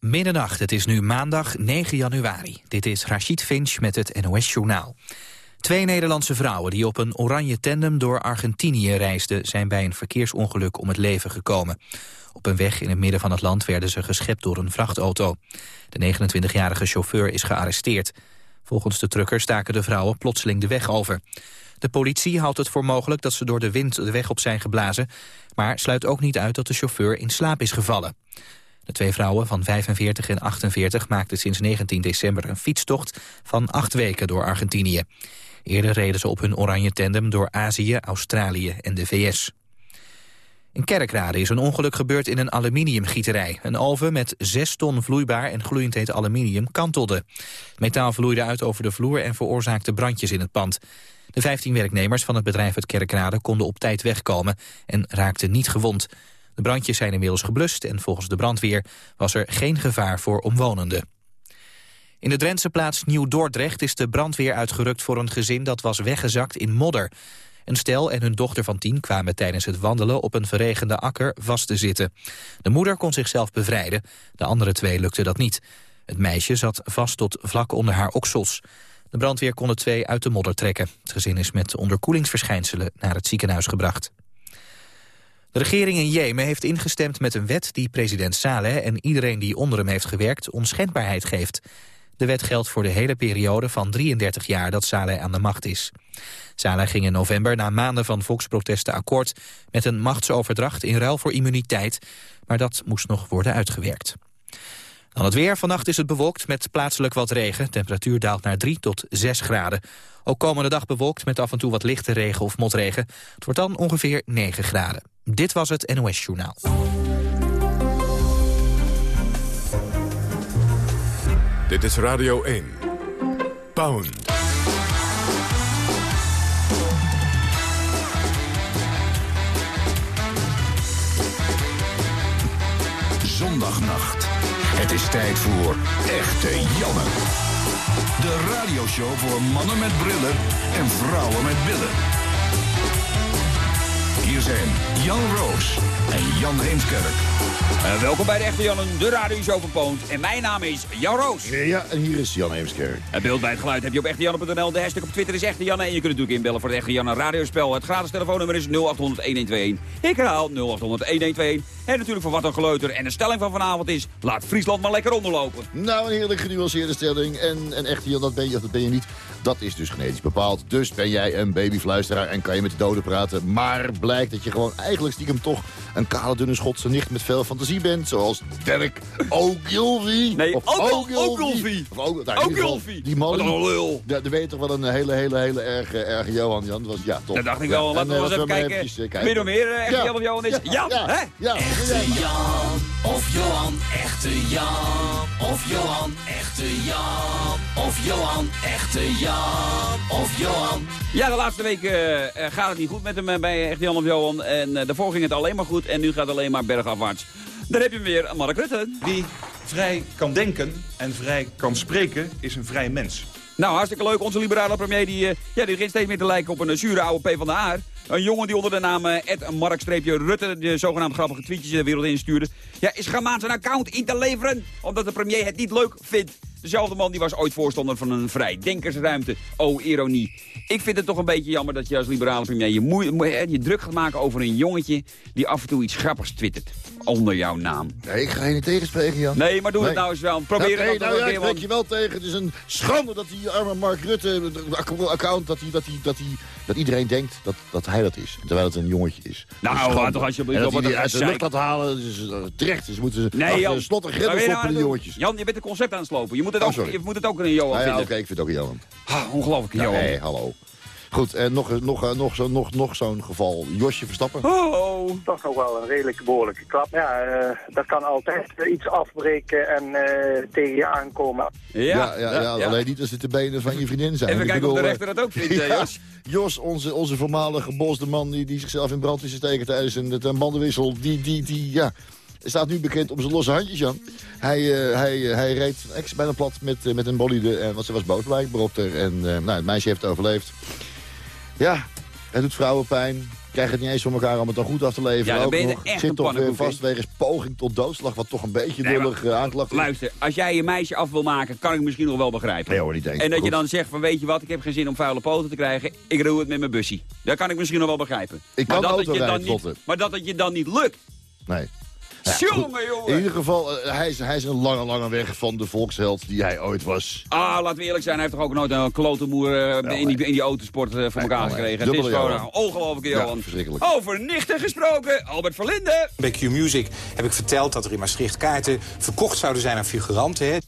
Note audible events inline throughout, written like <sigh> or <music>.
Middernacht, het is nu maandag 9 januari. Dit is Rachid Finch met het NOS-journaal. Twee Nederlandse vrouwen die op een oranje tandem door Argentinië reisden... zijn bij een verkeersongeluk om het leven gekomen. Op een weg in het midden van het land werden ze geschept door een vrachtauto. De 29-jarige chauffeur is gearresteerd. Volgens de trucker staken de vrouwen plotseling de weg over. De politie houdt het voor mogelijk dat ze door de wind de weg op zijn geblazen... maar sluit ook niet uit dat de chauffeur in slaap is gevallen. De twee vrouwen van 45 en 48 maakten sinds 19 december een fietstocht van acht weken door Argentinië. Eerder reden ze op hun oranje tandem door Azië, Australië en de VS. In Kerkrade is een ongeluk gebeurd in een aluminiumgieterij. Een oven met 6 ton vloeibaar en gloeiend heet aluminium kantelde. Metaal vloeide uit over de vloer en veroorzaakte brandjes in het pand. De 15 werknemers van het bedrijf uit Kerkrade konden op tijd wegkomen en raakten niet gewond. De brandjes zijn inmiddels geblust en volgens de brandweer was er geen gevaar voor omwonenden. In de Drentse plaats Nieuw-Dordrecht is de brandweer uitgerukt voor een gezin dat was weggezakt in modder. Een stel en hun dochter van tien kwamen tijdens het wandelen op een verregende akker vast te zitten. De moeder kon zichzelf bevrijden, de andere twee lukte dat niet. Het meisje zat vast tot vlak onder haar oksels. De brandweer kon de twee uit de modder trekken. Het gezin is met onderkoelingsverschijnselen naar het ziekenhuis gebracht. De regering in Jemen heeft ingestemd met een wet die president Saleh en iedereen die onder hem heeft gewerkt onschendbaarheid geeft. De wet geldt voor de hele periode van 33 jaar dat Saleh aan de macht is. Saleh ging in november na maanden van volksprotesten akkoord met een machtsoverdracht in ruil voor immuniteit, maar dat moest nog worden uitgewerkt. Dan het weer. Vannacht is het bewolkt met plaatselijk wat regen. Temperatuur daalt naar 3 tot 6 graden. Ook komende dag bewolkt met af en toe wat lichte regen of motregen. Het wordt dan ongeveer 9 graden. Dit was het NOS Journaal. Dit is Radio 1. Pound. Zondagnacht. Het is tijd voor Echte Janne. De radioshow voor mannen met brillen en vrouwen met billen. Hier zijn Jan Roos en Jan Heemskerk. Uh, welkom bij de Echte Jannen, de radioshow van Poont. En mijn naam is Jan Roos. Ja, en hier is Jan Heemskerk. Het beeld bij het geluid heb je op echtejanne.nl. De hashtag op Twitter is Echte Janne. En je kunt natuurlijk inbellen voor het Echte Janne radiospel. Het gratis telefoonnummer is 0800-1121. Ik herhaal 0800-1121. En natuurlijk voor wat een geleuter. En de stelling van vanavond is, laat Friesland maar lekker onderlopen. Nou, een heerlijk genuanceerde stelling. En een echte Jan, dat ben je of dat ben je niet. Dat is dus genetisch bepaald. Dus ben jij een babyfluisteraar en kan je met de doden praten. Maar blijkt dat je gewoon eigenlijk stiekem toch een kale dunne Schotse nicht met veel fantasie bent. Zoals Dirk Ogilvie. Nee, of Ogilvie. Of nou, Ogilvie. Die man. Wat een lul. Dan weet toch wel een hele, hele, hele erg, erge Johan, Jan. Dat was, ja, top. Dat dacht ik wel. Ja, Laten we en, eens eh, even kijken. eventjes, eh, kijken. Wie nog meer eh, Echte Ja. Jan of Johan is? Ja, Jan, ja, hè? Ja, Echte Jan of Johan, echte Jan of Johan, echte Jan of Johan, echte Jan of Johan. Ja, de laatste week eh, eh, gaat het niet goed met hem eh, bij Echt Jan of Johan. En eh, daarvoor ging het alleen maar goed en nu gaat het alleen maar bergafwaarts. Daar heb je hem weer, Mark Rutte. Wie vrij kan denken en vrij kan spreken, is een vrij mens. Nou, hartstikke leuk. Onze liberale premier die, eh, ja, die begint steeds meer te lijken op een eh, zure oude P van de A. Een jongen die onder de naam eh, Ed Mark-Rutte de zogenaamd grappige tweetjes de wereld instuurde. Ja, is gemaakt zijn account in te leveren, omdat de premier het niet leuk vindt. Dezelfde man die was ooit voorstander van een vrij denkersruimte. Oh, ironie. Ik vind het toch een beetje jammer dat je als liberale premier je, je druk gaat maken over een jongetje die af en toe iets grappigs twittert. Onder jouw naam. Nee, ik ga je niet tegenspreken, Jan. Nee, maar doe het nou eens wel. Probeer nou, het dan nou, toch ja, een ik want- je wel tegen. Het is een schande dat die arme Mark Rutte, ac- account, dat, hij, dat, hij, dat, hij, dat iedereen denkt dat, dat hij dat is. Terwijl het een jongetje is. Nou, laat toch alsjeblieft op wat die een uit de lucht laat halen, dus uh, terecht. Ze moeten ze Nee, Jan. slot en grendel nou het jongetjes. Jan, je bent het concept aan het slopen. Je moet het Oh, ook, je moet het ook een Johan Nou ja, oké, ik vind het ook een Johan. Ah, ongelooflijk, Johan. nee, hallo. Goed, en nog, nog, nog, nog, zo, nog, nog zo'n geval. Josje Verstappen. Oh, toch nog wel een redelijke behoorlijke klap. Ja, eh, dat kan altijd eh, iets afbreken en eh, tegen je aankomen. ja. Ja, ja, ja, alleen niet als het de benen van je vriendin zijn. Even Ik kijken of de rechter dat ook vindt, <laughs> eh, ja, Jos. Jos, onze, onze voormalige bosde man die, die zichzelf in brand is steken tijdens een, een bandenwissel, die, die, die, ja, staat nu bekend om zijn losse handjes, Jan. Hij, eh, hij, eh, hij reed ex bijna plat met, eh, met een bolide, en, want ze was boos blijkbaar op haar. En eh, nou, het meisje heeft overleefd. Ja, het doet vrouwen pijn. krijgen het niet eens voor elkaar om het dan goed af te leveren. Ja, dan ben je nog. echt Zit toch weer vast wegens poging tot doodslag, wat toch een beetje Nee, lullig uh, aanklacht is. Luister, als jij je meisje af wil maken, kan ik misschien nog wel begrijpen. Nee hoor, niet eens. En dat je dan zegt van weet je wat, ik heb geen zin om vuile poten te krijgen. Ik doe het met mijn bussie. Dat kan ik misschien nog wel begrijpen. Ik maar kan dat het je dan niet. Maar dat het je dan niet lukt. Nee. Ja, goed. jongen, In jongen. ieder geval, eh, hij, is, hij is een lange, lange weg van de volksheld die hij ooit was. Ah, laten we eerlijk zijn, hij heeft toch ook nooit een klote moer eh, in, die, in die autosport eh, voor elkaar gekregen. Het is gewoon Johan. een ongelofelijke Ja, Johan. verschrikkelijk. Over nichten gesproken, Albert Verlinde. Bij Q-Music heb ik verteld dat er in Maastricht kaarten verkocht zouden zijn aan figuranten. Hè.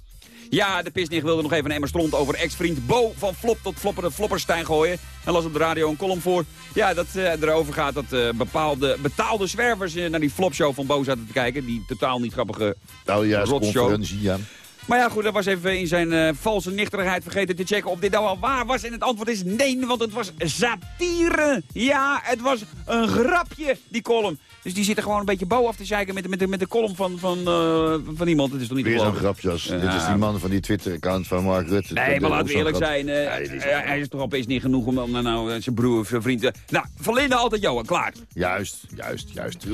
Ja, de pisnig wilde nog even een emmer stront over ex-vriend Bo van Flop tot Flopper Flopperstein gooien. En las op de radio een column voor. Ja, dat eh, erover gaat dat eh, bepaalde betaalde zwervers eh, naar die flopshow van Bo zaten te kijken. Die totaal niet grappige Nou ja, rotshow. ja. Maar ja, goed, dat was even in zijn eh, valse nichterigheid vergeten te checken of dit nou al waar was. En het antwoord is nee, want het was satire. Ja, het was een grapje, die column. Dus die zitten gewoon een beetje bo af te zeiken met, de- met, de- met de column van, van, eh, van iemand. Dat is toch niet Weer zo'n grapjas. Ja. Dit is die man van die Twitter-account van Mark Rutte. Nee, maar laten we eerlijk grap. zijn. eh, is hij is toch opeens niet genoeg om dan nou, eh, zijn broer of zijn vriend... eh, nou, Verlinde altijd Johan, klaar. Juist, juist, juist.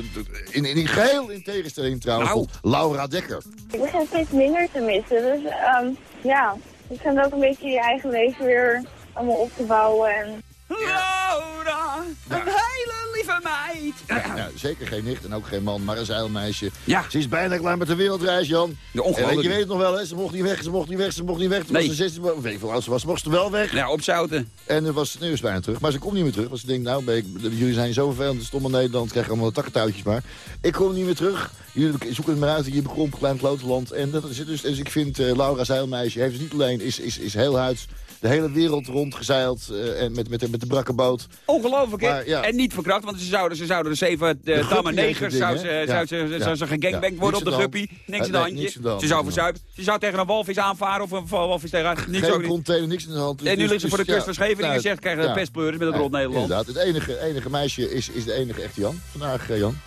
In, in, in geheel in tegenstelling trouwens Nou. tot Laura Dekker. Ik begin steeds minder te missen. Dus ehm, ja, je gaat ook een beetje je eigen leven weer allemaal op te bouwen. En Laura, een hele lieve meid. Ja, zeker geen nicht en ook geen man, maar een zeilmeisje. Ja. Ze is bijna klaar met de wereldreis, Jan. Ja, en weet je weet het nog wel, hè? Ze mocht niet weg, ze mocht niet weg, ze mocht niet weg. Toen Nee. was ze 16, weet ik veel hoe oud ze was, mocht ze wel weg. Ja, opzouten. En er was, nu is ze bijna terug. Maar ze komt niet meer terug. Want ze denkt, nou, ben ik, jullie zijn zo vervelend, stomme Nederland, krijgen allemaal de takkentouwtjes maar. Ik kom niet meer terug. Jullie zoeken het maar uit, je bekrompen klein klotenland. En dat is het dus, dus ik vind eh, Laura Zeilmeisje, heeft dus niet alleen, is, is, is heel huids de hele wereld rondgezeild eh, en met, met, de- met de brakke boot. Ongelooflijk, hè? Ja. En niet verkracht, want ze zouden, ze zouden de zeven De damme heet negers... zou ding, ze, hè? zou Ja. ze, Ja. zou ze gegangbankt Ja. worden op de de guppy. Niks aan de handje. de. Ze zou verzuipen. Ze zou tegen een walvis aanvaren of een walvis tegen. Niks Geen container, niks in de hand. En nu Dus- ligt ze voor de dus, kust van Scheveningen nou, zegt, krijgen ja. de pestpleuris met het Ja, rond Nederland. Inderdaad, het enige, enige meisje is, is de enige echte Jan. Vandaag, eh, Jan.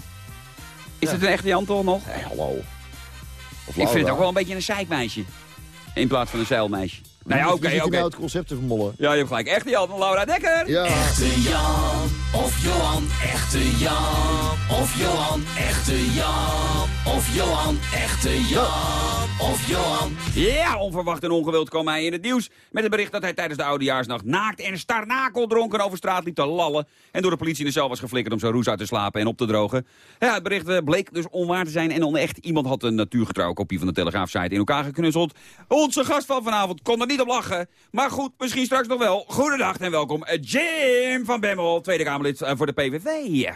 Is het een echte Jan toch nog? Hallo. Ik vind het ook wel een beetje een zeikmeisje. In plaats van een zeilmeisje. Nou ja, Wie oké, oké. nou het concept te vermollen? Ja, je hebt gelijk. Echte Jan van Laura Dekker. Ja. Echte Jan of Johan, echte Jan of Johan, echte Jan of Johan, echte Jan of Johan. Ja, onverwacht en ongewild kwam hij in het nieuws met het bericht dat hij tijdens de oudejaarsnacht naakt en starnakel dronken over straat liep te lallen en door de politie in de cel was geflikkerd om zijn roes uit te slapen en op te drogen. Ja, het bericht eh, bleek dus onwaar te zijn en onecht. Iemand had een natuurgetrouwe kopie van de Telegraaf-site in elkaar geknutseld. Onze gast van vanavond kon er niet op lachen, maar goed, misschien straks nog wel. Goedendag en welkom, eh, Jim van Bemmel, Tweede Kamerlid eh, voor de PVV.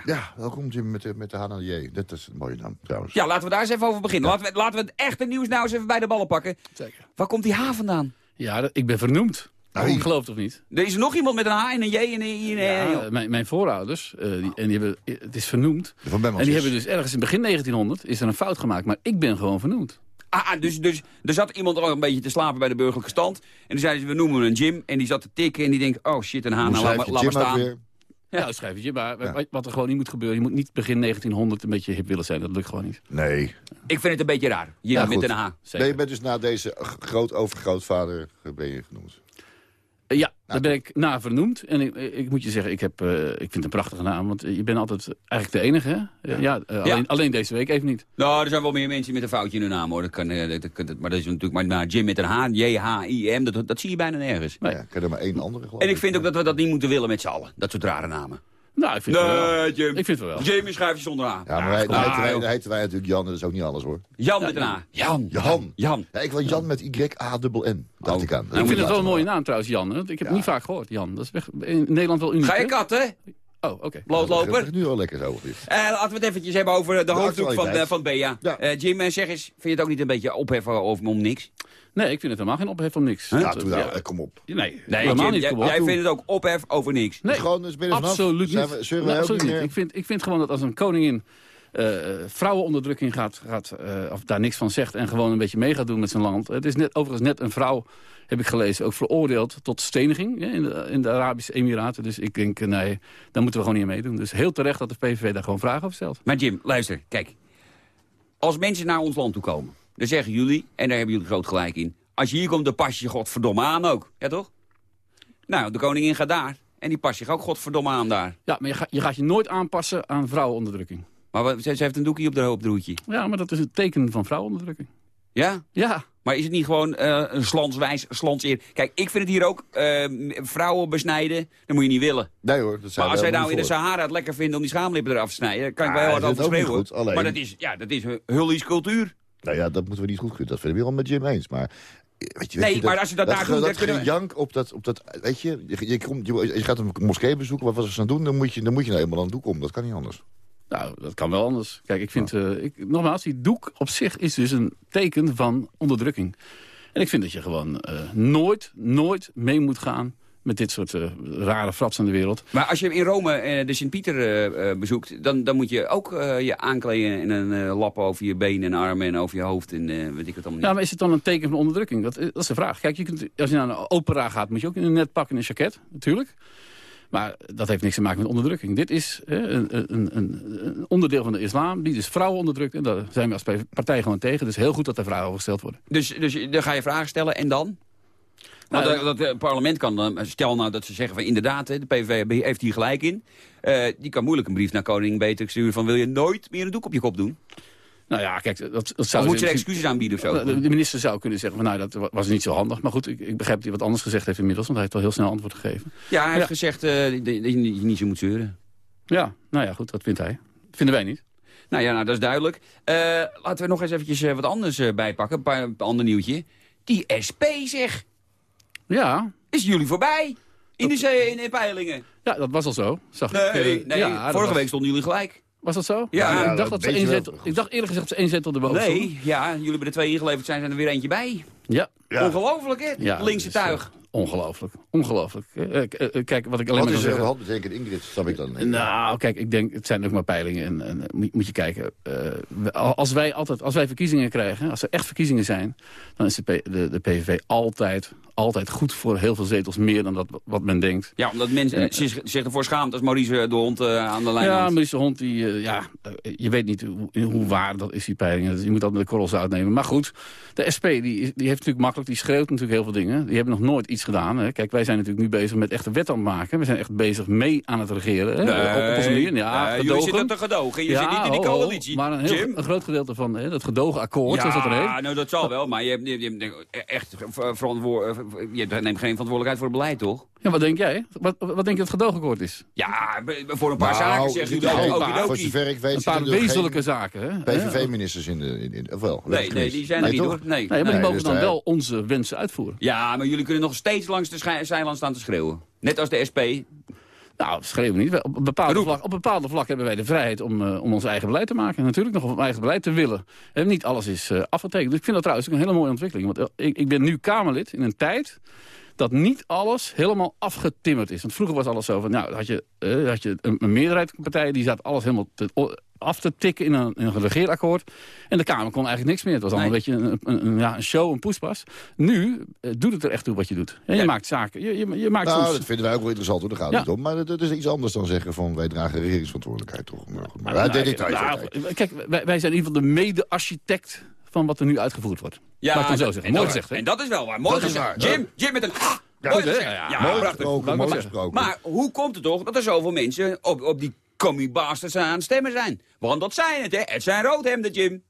Ja, welkom Jim met de, met de HNJ. Dat is een mooie naam trouwens. Ja, laten we daar eens even over beginnen. Laten, we, laten we het echte nieuws nou eens even bij de ballen pakken. Zeker. Waar komt die H vandaan? Ja, ik ben vernoemd. Nou, ik geloof het of niet? Er is er nog iemand met een H en een J en een I en een Ja, L. mijn, mijn voorouders, eh, die, en die hebben, het is vernoemd. Van. En die hebben dus ergens in begin 1900 is er een fout gemaakt. Maar ik ben gewoon vernoemd. Ah, ah, dus, dus er zat iemand al een beetje te slapen bij de burgerlijke stand. En toen zeiden ze, we noemen hem een Jim. En die zat te tikken en die denkt, oh shit, een H, nou laat maar laat staan. Ja, dat schrijf je. Maar wat- wat er gewoon niet moet gebeuren. Je moet niet begin 1900 een beetje hip willen zijn. Dat lukt gewoon niet. Nee. Ik vind het een beetje raar. Jim Ja, met goed. een H. Nee, je bent dus na deze groot overgrootvader eh, ben je genoemd. Eh, Ja, Nou, daar ben ik na vernoemd. En ik, ik moet je zeggen, ik, heb, eh, ik vind het een prachtige naam. Want je bent altijd eigenlijk de enige. Hè? Eh, ja, eh, Alleen, alleen deze week even niet. Nou, er zijn wel meer mensen met een foutje in hun naam, hoor. Dat kan, eh, dat, dat- maar dat is natuurlijk maar, maar Jim met een H, J-H-I-M, dat, dat zie je bijna nergens. Nee. Ja, ik ken er maar één andere geloof En ik vind ook dat we dat niet moeten willen met z'n allen. Dat soort rare namen. Nou, ik vind het wel. Nee, Jim. Ik vind het wel. Jim schrijf je zonder. Ja, maar dan, heten wij, heten wij natuurlijk Jan, dat is ook niet alles hoor. Jan met een H. Jan. Jan. Jan. Ja, ik wil Jan met Y-A-N-N, dacht Oh. ik aan. Nou, Ik vind het wel een mooie naam trouwens, Jan. hè? Ik heb het niet vaak gehoord, Jan. Dat is weg, in Nederland wel uniek. Ga je hè? katten? Oh, oké. Blootloper? Dat is nu al lekker zo. Eh, laten we het eventjes hebben over de, hoofddoek van, eh, van Bea. Ja. Eh, Jim, zeg eens, vind je het ook niet een beetje opheffen over om niks? Nee, ik vind het helemaal geen ophef om niks. Ja, Dat, doe nou, ja, eh, kom op. Nee, Nee, helemaal niet. jij, kom op. jij vindt het ook ophef over niks. Nee, Gewoon, dus absoluut niet. we- absoluut niet Ik vind, ik vind gewoon dat als een koningin eh, vrouwenonderdrukking gaat, gaat eh, of daar niks van zegt... en gewoon een beetje mee gaat doen met zijn land. Het is net, overigens net een vrouw, heb ik gelezen, ook veroordeeld tot steniging hè, in, de, in de Arabische Emiraten. Dus ik denk, eh, nee, daar moeten we gewoon niet aan meedoen. Dus heel terecht dat de PVV daar gewoon vragen over stelt. Maar Jim, luister, kijk. Als mensen naar ons land toe komen, dan zeggen jullie, en daar hebben jullie groot gelijk in... als je hier komt, dan pas je godverdomme aan ook. Ja, toch? Nou, de koningin gaat daar. En die past zich ook godverdomme aan daar. Ja, maar je, ga- je gaat je nooit aanpassen aan vrouwenonderdrukking. Maar wat- ze, ze heeft een doekje op de op de roetje. Ja, maar dat is het teken van vrouwenonderdrukking. Ja? Ja. Maar is het niet gewoon eh, een slanswijs, slanseer? Kijk, ik vind het hier ook, eh, vrouwen besnijden, dat moet je niet willen. Nee hoor, dat zijn Maar als wij wij nou in de Sahara het lekker vinden om die schaamlippen eraf te snijden, kan ik wel heel hard over alleen- Maar dat is, ja, dat is Hullies cultuur. Nou ja, dat moeten we niet goed kunnen. Dat vinden we wel met Jim eens. Maar, weet je, weet Nee, je, maar als je dat daar ge- doet, dat gejank op dat, op dat, weet je, je, je, komt, je, je gaat een moskee bezoeken, wat was ze aan doen, dan moet je, dan moet je nou eenmaal aan het doek om. Dat kan niet anders. Nou, dat kan wel anders. Kijk, ik vind, eh, ik, nogmaals, die doek op zich is dus een teken van onderdrukking. En ik vind dat je gewoon eh, nooit, nooit mee moet gaan met dit soort eh, rare frats aan de wereld. Maar als je in Rome eh, de Sint-Pieter eh, bezoekt, dan, dan moet je ook je aankleden en een lap over je benen en armen en over je hoofd en weet ik het allemaal Ja, niet. maar is het dan een teken van onderdrukking? Dat, dat is de vraag. Kijk, je kunt, als je naar een opera gaat, moet je ook in een net pak en een jacket, natuurlijk. Maar dat heeft niks te maken met onderdrukking. Dit is een, een, een, onderdeel van de islam die dus vrouwen onderdrukt. En daar zijn we als partij gewoon tegen. Dus heel goed dat er vragen over gesteld worden. Dus, dus dan ga je vragen stellen en dan? Want Nou, eh, dat het parlement kan dan, stel nou dat ze zeggen van inderdaad, de PVV heeft hier gelijk in. Eh, die kan moeilijk een brief naar koning Beatrix sturen van wil je nooit meer een doek op je kop doen? Nou ja, kijk, dat, dat Of zou... moet je in- excuses aanbieden of zo? De minister zou kunnen zeggen, van, nou, dat wa- was niet zo handig. Maar goed, ik, ik begrijp dat hij wat anders gezegd heeft inmiddels. Want hij heeft al heel snel antwoord gegeven. Ja, hij heeft gezegd eh, dat je je niet zo moet zeuren. Ja, nou ja, goed, dat vindt hij. Vinden wij niet. Nou ja, nou, dat is duidelijk. Eh, laten we nog eens eventjes eh, wat anders eh, bijpakken. Een paar een ander nieuwtje. Die SP zeg, Ja, is jullie voorbij. In de, zee, in de peilingen. ja dat was al zo. Zag ik, Nee, eh, nee ja, dat vorige was- week stonden jullie gelijk. Was dat zo? Ja, ja, ik, dacht dat dat ze zetel, ik dacht eerlijk gezegd dat ze één zetel erboven stonden. Nee, ja, jullie hebben er twee ingeleverd zijn, zijn er weer eentje bij. Ja, Ongelooflijk, hè? Ja, Linkse tuig. eh, ongelooflijk. Ongelooflijk. Eh, eh, eh, kijk, wat ik alleen Wat maar is kan er de hand? Betekent Ingrid, snap ik dan. niet. Nou, kijk, ik denk, het zijn ook maar peilingen. En, en eh, moet, je kijken, eh, als, wij altijd, als wij verkiezingen krijgen, als er echt verkiezingen zijn... dan is de, P- de, de PVV altijd, altijd goed voor heel veel zetels meer dan dat, wat men denkt. Ja, omdat mensen eh, zich, zich ervoor schaamt als Maurice de Hond eh, aan de lijn Ja, hangt. minister Hond, die, eh, ja, je weet niet hoe, hoe waar dat is, die peilingen. Dus je moet dat met de korrels uitnemen. Maar goed, de SP die, die heeft natuurlijk makkelijk, die schreeuwt natuurlijk heel veel dingen. Die hebben nog nooit iets gedaan. Hè. Kijk, wij zijn natuurlijk nu bezig met echte wet aan het maken. We zijn echt bezig mee aan het regeren. Hè. op, op onze manier. Ja, nee, jullie gedogen. zitten te gedogen. Je Ja, zit niet in die coalitie. Maar een, heel, Jim? een groot gedeelte van hè, dat gedogen akkoord, zoals dat er Ja, heet. nou dat zal wel, maar je, hebt, je, je hebt echt ver- verantwoor- eh, je neemt geen verantwoordelijkheid voor het beleid, toch? Ja, wat denk jij? Wat, wat denk je dat het gedoogakkoord is? Ja, voor een paar Nou, zaken dit jullie is ook een paar- Voor okidoki. zover ik weet Een paar wezenlijke zaken. Hè? PVV-ministers in de... In, in, of wel? Nee, nee, die zijn er niet toch? hoor. Nee, Nee, maar die nee. mogen dus dan daar- wel onze wensen uitvoeren. Ja, maar jullie kunnen nog steeds langs de zijlijn staan te schreeuwen. Net als de SP. Nou, schreeuwen niet. Op bepaalde, vlak, op bepaalde vlak hebben wij de vrijheid om, eh, om ons eigen beleid te maken. Natuurlijk nog om eigen beleid te willen. En niet alles is eh, afgetekend. Dus ik vind dat trouwens ook een hele mooie ontwikkeling. Want eh, ik, ik ben nu Kamerlid in een tijd dat niet alles helemaal afgetimmerd is. Want vroeger was alles zo van, nou, had je, eh, had je een, een meerderheid van partijen... die zat alles helemaal te- af te tikken in een, in een regeerakkoord. En de Kamer kon eigenlijk niks meer. Het was allemaal Nee. een beetje een, een, een- ja, een show, een poespas. Nu eh, doet het er echt toe wat je doet. En je maakt zaken. Je, je, je maakt Nou, soms... dat vinden wij ook wel interessant hoor, daar gaat Ja. het niet om. Maar dat, dat is iets anders dan zeggen van wij dragen regeringsverantwoordelijkheid toch. Maar, goed, maar Nou, nou, nou. Kijk, wij, wij zijn in ieder geval de mede-architect van wat er nu uitgevoerd wordt. Ja, Laat ik zo zeggen. en Mooi dat- gezegd? En dat is wel waar. Mooi gezegd. Jim, Jim met een... Ja, mooi gezegd. Ja, Ja, gesproken, mooi gesproken. Maar hoe komt het toch dat er zoveel mensen op, op die commie bastards aan het stemmen zijn? Want dat zijn het, hè? Het zijn roodhemden, Jim.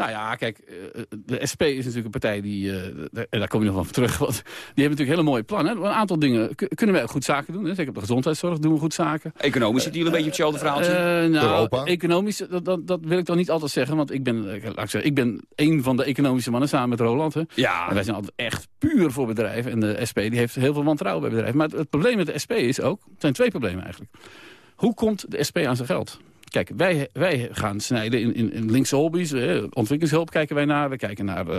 Nou ja, kijk, eh, de SP is natuurlijk een partij die, eh, daar- en daar kom je nog van terug, want die hebben natuurlijk hele mooie plannen. Een aantal dingen kunnen wij ook goed zaken doen. Hè. Zeker op de gezondheidszorg doen we goed zaken. Economisch zitten jullie een beetje op hetzelfde verhaaltje. Eh, nou, Europa. economisch, dat, dat, dat wil ik dan niet altijd zeggen, want ik ben, eh, laat ik, zeggen, ik ben een van de economische mannen samen met Roland. Hè. ja, En wij zijn altijd echt puur voor bedrijven. En de SP die heeft heel veel wantrouwen bij bedrijven. Maar het, het probleem met de SP is ook... Het zijn twee problemen eigenlijk. Hoe komt de SP aan zijn geld? Kijk, wij, wij gaan snijden in, in, in linkse hobby's. ontwikkelingshulp kijken wij naar. We kijken naar, eh,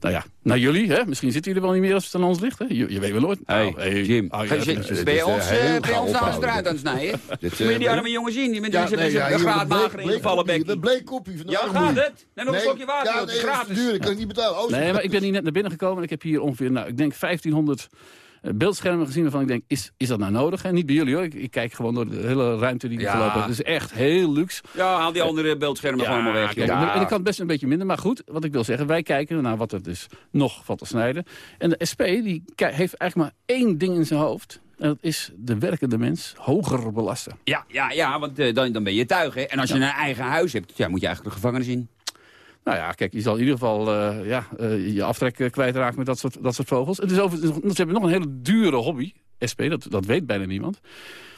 nou ja, naar jullie. Hè? Misschien zitten jullie er wel niet meer als het aan ons ligt. Hè? Je, je weet wel nooit. Hey, Nou, hey, Jim, ga je mensen. ben je Dit ons, eh, je gauw ons aan de ophouden. straat aan het snijden? Dit, Moet je die arme jongen zien? Die met Ja, nee, ja, een hier, graad een bleek- mager bleek ingevallen kopie, bekkie. Een bleek kopje van de Ja, gaat het? Neem nog een slokje water, Ja, nee, gratis. duur, dat kan ik niet betalen. Oh, Nee, maar ik ben hier net naar binnen gekomen. En ik heb hier ongeveer, nou, ik denk 1500 eh, beeldschermen gezien waarvan ik denk, is, is dat nou nodig? En niet bij jullie hoor. Ik, ik kijk gewoon door de hele ruimte die ik Ja. gelopen heb. Het is echt heel luxe. Ja, haal die andere beeldschermen gewoon allemaal weg. kijk, joh. En ik kan best een beetje minder. Maar goed, wat ik wil zeggen, wij kijken naar wat er dus nog valt te snijden. En de SP die heeft eigenlijk maar één ding in zijn hoofd. En dat is de werkende mens hoger belasten. Ja, ja, ja want eh, dan, dan ben je tuig, hè. En als je een eigen huis hebt, ja, moet je eigenlijk de gevangenis in. Nou ja, kijk, je zal in ieder geval eh, ja, eh, je aftrek eh, kwijtraken met dat soort, dat soort vogels. Het is over, ze hebben nog een hele dure hobby, SP, dat, dat weet bijna niemand.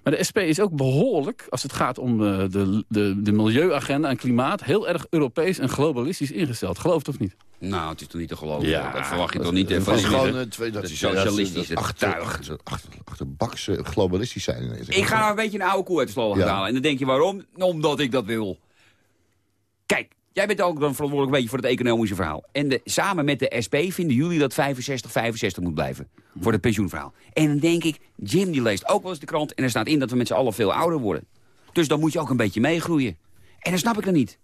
Maar de SP is ook behoorlijk, als het gaat om eh, de, de, de milieuagenda en klimaat... heel erg Europees en globalistisch ingesteld. Geloof het of niet? Nou, het is toch niet te geloven? Ja, dat verwacht je toch niet? dat van is gewoon dat is socialistische achter, achterbakse globalistisch zijn. Ik ga nou een beetje een oude koe uit de sloot Ja. halen. En dan denk je waarom? Omdat ik dat wil. Kijk, jij bent ook dan verantwoordelijk een beetje voor het economische verhaal. En de, samen met de SP vinden jullie dat 65, 65 moet blijven. Voor het pensioenverhaal. En dan denk ik, Jim die leest ook wel eens de krant... en er staat in dat we met z'n allen veel ouder worden. Dus dan moet je ook een beetje meegroeien. En dan snap ik er niet.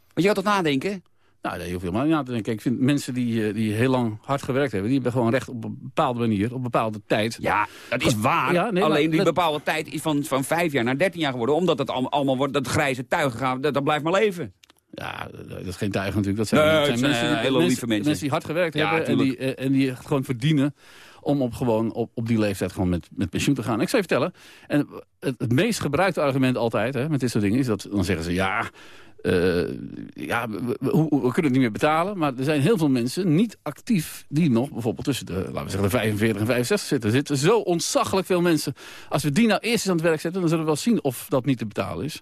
Want je gaat toch nadenken? Nou, daar hoef je helemaal niet aan te denken. Ik vind mensen die, eh, die heel lang hard gewerkt hebben... die hebben gewoon recht op een bepaalde manier, op een bepaalde tijd. Ja, dat is waar. Ja, nee, maar Alleen die dat- bepaalde tijd is van, van vijf jaar naar dertien jaar geworden. Omdat het allemaal, allemaal wordt, dat grijze tuig gaat, dat, dat blijft maar leven. Ja, dat is geen tuig natuurlijk. Dat zijn, Nee, dat het zijn mensen, eh, die, hele lieve mensen. die hard gewerkt Ja, hebben en die, eh, en die het gewoon verdienen om op, gewoon op, op die leeftijd gewoon met, met pensioen te gaan. Ik zou je vertellen, en het, het meest gebruikte argument altijd hè, met dit soort dingen is dat dan zeggen ze ja... eh, ja, we- we kunnen het niet meer betalen. Maar er zijn heel veel mensen niet actief... die nog bijvoorbeeld tussen de, laten we zeggen, de 45 en 65 zitten. Er zitten zo ontzaglijk veel mensen. Als we die nou eerst eens aan het werk zetten... dan zullen we wel zien of dat niet te betalen is.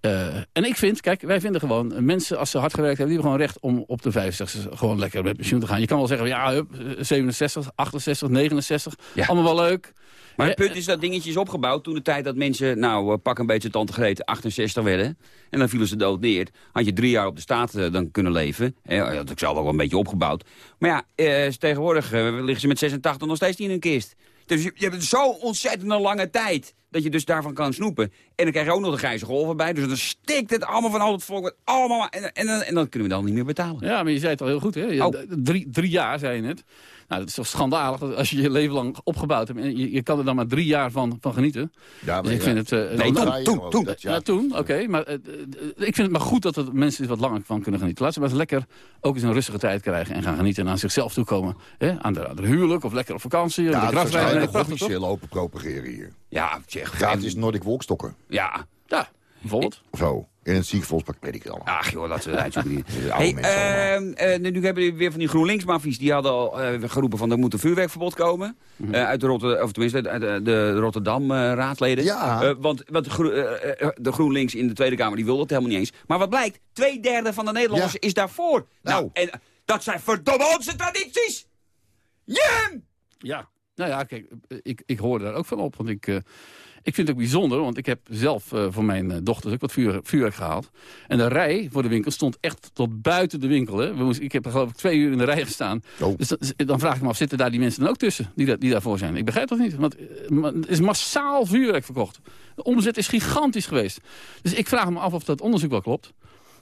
Eh, en ik vind, kijk, wij vinden gewoon... eh, mensen, als ze hard gewerkt hebben... die hebben gewoon recht om op de 65 gewoon lekker met pensioen te gaan. Je kan wel zeggen, ja, hup, eh, 67, 68, 69. Allemaal wel leuk. Maar het punt is dat dingetje is opgebouwd toen de tijd dat mensen, nou, eh, pak een beetje tante Greet, 68 werden. En dan vielen ze dood neer. Had je drie jaar op de staat eh, dan kunnen leven. Hè, dat had ik zelf ook wel een beetje opgebouwd. Maar ja, eh, tegenwoordig eh, liggen ze met 86 nog steeds niet in een kist. Dus je, je hebt zo'n ontzettend lange tijd dat je dus daarvan kan snoepen. En dan krijg je ook nog de grijze golven bij. Dus dan stikt het allemaal van al het volk. Allemaal, en, en, en, en dan kunnen we dan niet meer betalen. Ja, maar je zei het al heel goed, hè? Oh. Drie, drie jaar, zei je net. Nou, dat is toch schandalig dat als je je leven lang opgebouwd hebt... en je, je kan er dan maar drie jaar van, van genieten. Ja, Dus ik vind het... eh, Nee, toen, toen, toen. Dat, Ja, ja. toen, oké. maar eh, eh, ik vind het maar goed dat er mensen er wat langer van kunnen genieten. Laat ze maar eens lekker ook eens een rustige tijd krijgen... en gaan genieten en aan zichzelf toekomen. Hè? Aan, de, aan de huwelijk of lekker op vakantie. Ja, de prachtig, hobby's toch? lopen propageren hier. Ja, zeg. Gratis Nordic wolkstokken. Ja. Ja, bijvoorbeeld. Zo, in het ziekenfondspak weet ik het allemaal. Ach joh, dat ze uitzoeken niet. <laughs> Hey, ehm, eh, nu hebben we weer van die GroenLinks-mafies. Die hadden al eh, geroepen van er moet een vuurwerkverbod komen. Mhm. Eh, uit de, Rotter of tenminste, uit de, de Rotterdam-raadsleden. Ja. want want de, Gro- de GroenLinks in de Tweede Kamer die wilde het helemaal niet eens. Maar wat blijkt? Twee derde van de Nederlanders Ja. is daarvoor. Nou, Nou. en dat zijn verdomme onze tradities! Jim! Ja, nou ja, kijk, ik, ik hoor daar ook van op. Want ik, eh, ik vind het ook bijzonder, want ik heb zelf eh, voor mijn eh, dochters ook wat vuur, vuurwerk gehaald. En de rij voor de winkel stond echt tot buiten de winkel. Hè. We moesten, ik heb er geloof ik twee uur in de rij gestaan. Oh. Dus dan, dan vraag ik me af, zitten daar die mensen dan ook tussen die, die daarvoor zijn? Ik begrijp dat niet, want eh, er is massaal vuurwerk verkocht. De omzet is gigantisch geweest. Dus ik vraag me af of dat onderzoek wel klopt.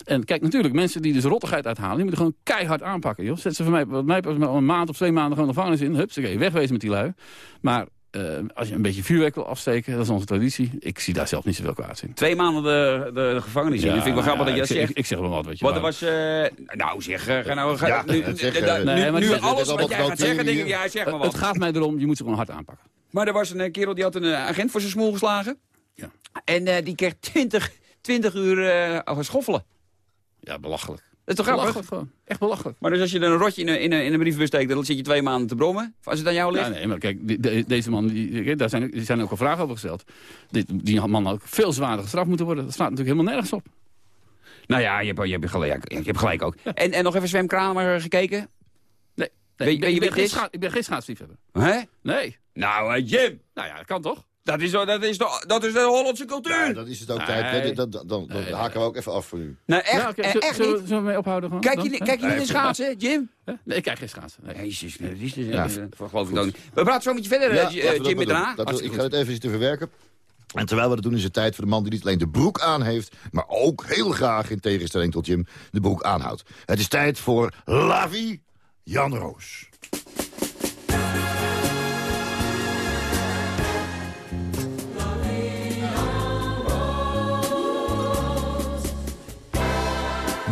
En kijk, natuurlijk, mensen die dus rottigheid uithalen... die moeten gewoon keihard aanpakken, joh. Zet ze voor mij, wat mij een maand of twee maanden gewoon de gevangenis in. Hup, ze je wegwezen met die lui. Maar eh, als je een beetje vuurwerk wil afsteken, dat is onze traditie. Ik zie daar zelf niet zoveel kwaad in. Twee maanden de, de, de gevangenis in. Ja, vind ik wel grappig ja, dat je dat zegt. Ik zeg wel wat, weet je er maar- was... eh, nou zeg, eh, ga nou... Ga, Ja, nu, nu- alles wat allemaal jij gaat zeggen, denk ik, ja, zeg maar Het wat. gaat mij erom, je moet ze gewoon hard aanpakken. Maar er was een kerel die had een agent voor zijn smoel geslagen. Ja. En eh, die kreeg 20, 20 uur eh schoffelen. Ja, belachelijk. Dat is toch grappig? Gewoon. Echt belachelijk. Maar dus als je er een rotje in een, in een, in een briefbus steekt, dan zit je twee maanden te brommen. Als het aan jou ligt. Ja, nee, maar kijk, die- de- deze man, die, daar zijn, die zijn ook al vragen over gesteld. Dit, die man had ook veel zwaarder gestraft moeten worden. Dat slaat natuurlijk helemaal nergens op. Nou ja, je hebt, je hebt, gelijk, je hebt gelijk ook. En, en nog even Zwem Kramer gekeken? Nee, ik, ben, je ik, ben is? scha- ik ben geen schaatsliefhebber. Hè? Nee. Nou, eh, Jim, Nou ja, dat kan toch? Dat is, zo- dat is, de, dat is de Hollandse cultuur. Ja, dat is het ook Nee. tijd. Dan, dan, dan, haken we ook even af voor u. nou, echt, ja, eh, echt niet. we- zullen we mee ophouden gewoon? Kijk Dan? Hè? kijk jullie in schaatsen, Jim? Nee, ik kijk geen schaatsen. Nee. Jezus, dat is dus, Ja. eh, geloof ik dan niet. We praten zo met je verder, eh, Ja, eh, Jim, daarna. We- ik ga het even zitten verwerken. En terwijl we dat doen is het tijd voor de man die niet alleen de broek aan heeft... maar ook heel graag, in tegenstelling tot Jim, de broek aanhoudt. Het is tijd voor Lavi Jan Roos.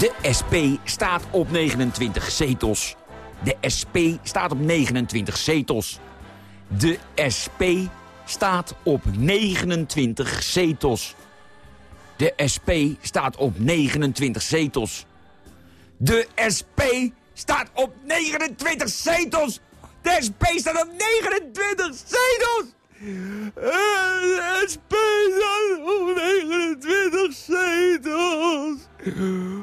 De SP staat op 29 zetels. De SP staat op 29 zetels. De SP staat op 29 zetels. De SP staat op 29 zetels. De SP staat op 29 zetels. De SP staat op 29 zetels. De SP staat op 29 zetels.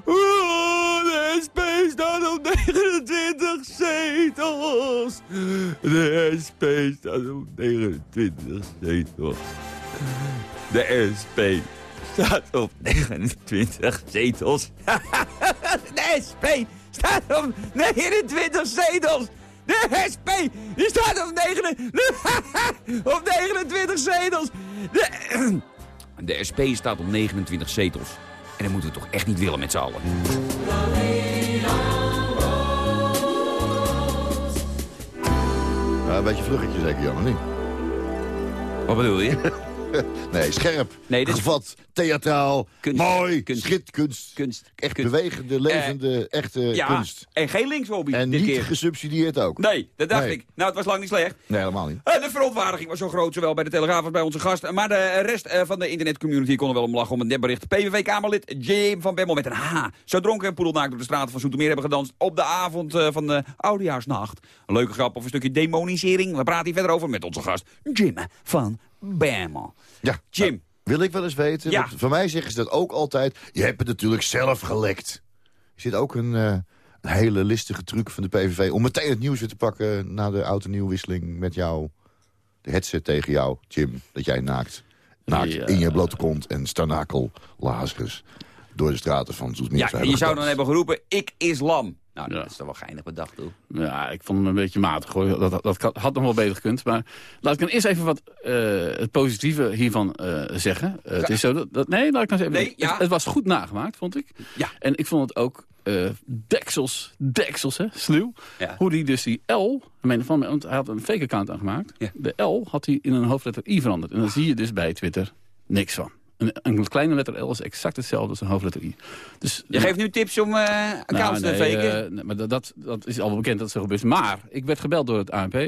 Oh, <laughs> de SP staat op 29 zetels. De SP staat op 29 zetels. De SP staat op 29 zetels. De SP staat op 29 zetels. De SP die staat op, 9, <laughs> op 29 zetels. De, <clears throat> de SP staat op 29 zetels. En dat moeten we toch echt niet willen met z'n allen. Ja, een beetje vluggetje zeker, Jan, of niet? Wat bedoel je? <laughs> <laughs> nee, scherp, Nee, dit gevat, theatraal, Kunst. mooi, Kunst. schit, kunst. Echt kunst. bewegende, levende, echte Ja, kunst. en geen linkshobby En dit niet keer. gesubsidieerd ook. Nee, dat dacht Nee. ik. Nou, het was lang niet slecht. Nee, helemaal niet. Eh, De verontwaardiging was zo groot, zowel bij de Telegraaf als bij onze gast. Maar de rest eh, van de internetcommunity kon er wel om lachen om het netbericht. PVV-Kamerlid Jim van Bemmel met een H. Zo dronken en poedelnaakt door de straten van Zoetermeer hebben gedanst... op de avond eh, van de Oudejaarsnacht. Een leuke grap of een stukje demonisering. We praten hier verder over met onze gast Jim van Bemmel. Ja, Jim. nou, wil ik wel eens weten. Ja. Van mij zeggen ze dat ook altijd. Je hebt het natuurlijk zelf gelekt. Er zit ook een, eh, een hele listige truc van de PVV... om meteen het nieuws weer te pakken na de oude nieuwwisseling met jou. De hetze tegen jou, Jim, dat jij naakt. Naakt Ja. in je blote kont en starnakel Lazarus... door de straten van Zoetmeer. Ja, en je zou dan hebben geroepen, ik is lam. Nou, Ja. dat is toch wel geinig bedacht, toch? Ja, ik vond hem een beetje matig. Hoor. Dat, dat, had nog wel beter gekund. Maar laat ik dan eerst even wat eh, het positieve hiervan eh, zeggen. Eh, het is zo dat, dat- nee, laat ik nou eens even. Nee, ja. het, het was goed nagemaakt, vond ik. Ja. En ik vond het ook deksels, deksels, hè, sluw. Ja. Hoe hij dus die L, meen van, want hij had een fake account aangemaakt. De L had hij in een hoofdletter I veranderd. En dan zie je dus bij Twitter niks van. Een, een kleine letter L is exact hetzelfde als een hoofdletter I. Dus, Je geeft nu tips om eh accounts nou, te faken? eh, nee, maar dat, dat, dat is al bekend dat het zo gebeurt. Maar ik werd gebeld door het ANP. En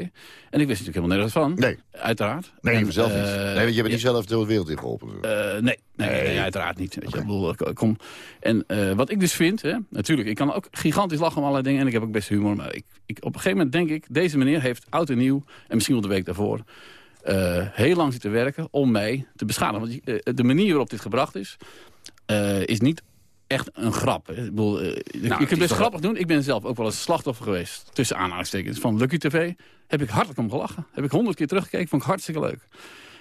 ik wist natuurlijk helemaal nergens van. Nee. Uiteraard. Nee, En, je zelf niet. eh, Nee, want je bent ja, niet zelf de hele wereld in geholpen. eh, nee, nee, uiteraard niet. Weet je. Ik bedoel, ik- kom. En eh, wat ik dus vind, hè, natuurlijk, ik kan ook gigantisch lachen om allerlei dingen. En ik heb ook best humor. Maar ik, ik, op een gegeven moment denk ik, deze meneer heeft oud en nieuw. En misschien wel de week daarvoor. Eh, heel lang zitten werken om mij te beschadigen. Want eh, de manier waarop dit gebracht is, eh, is niet echt een grap. hè. Ik bedoel, je Nou, het kunt best grappig doen. Ik ben zelf ook wel eens slachtoffer geweest. Tussen aanhalingstekens van Lucky TV. Heb ik hartelijk om gelachen. Heb ik honderd keer teruggekeken. Vond ik hartstikke leuk.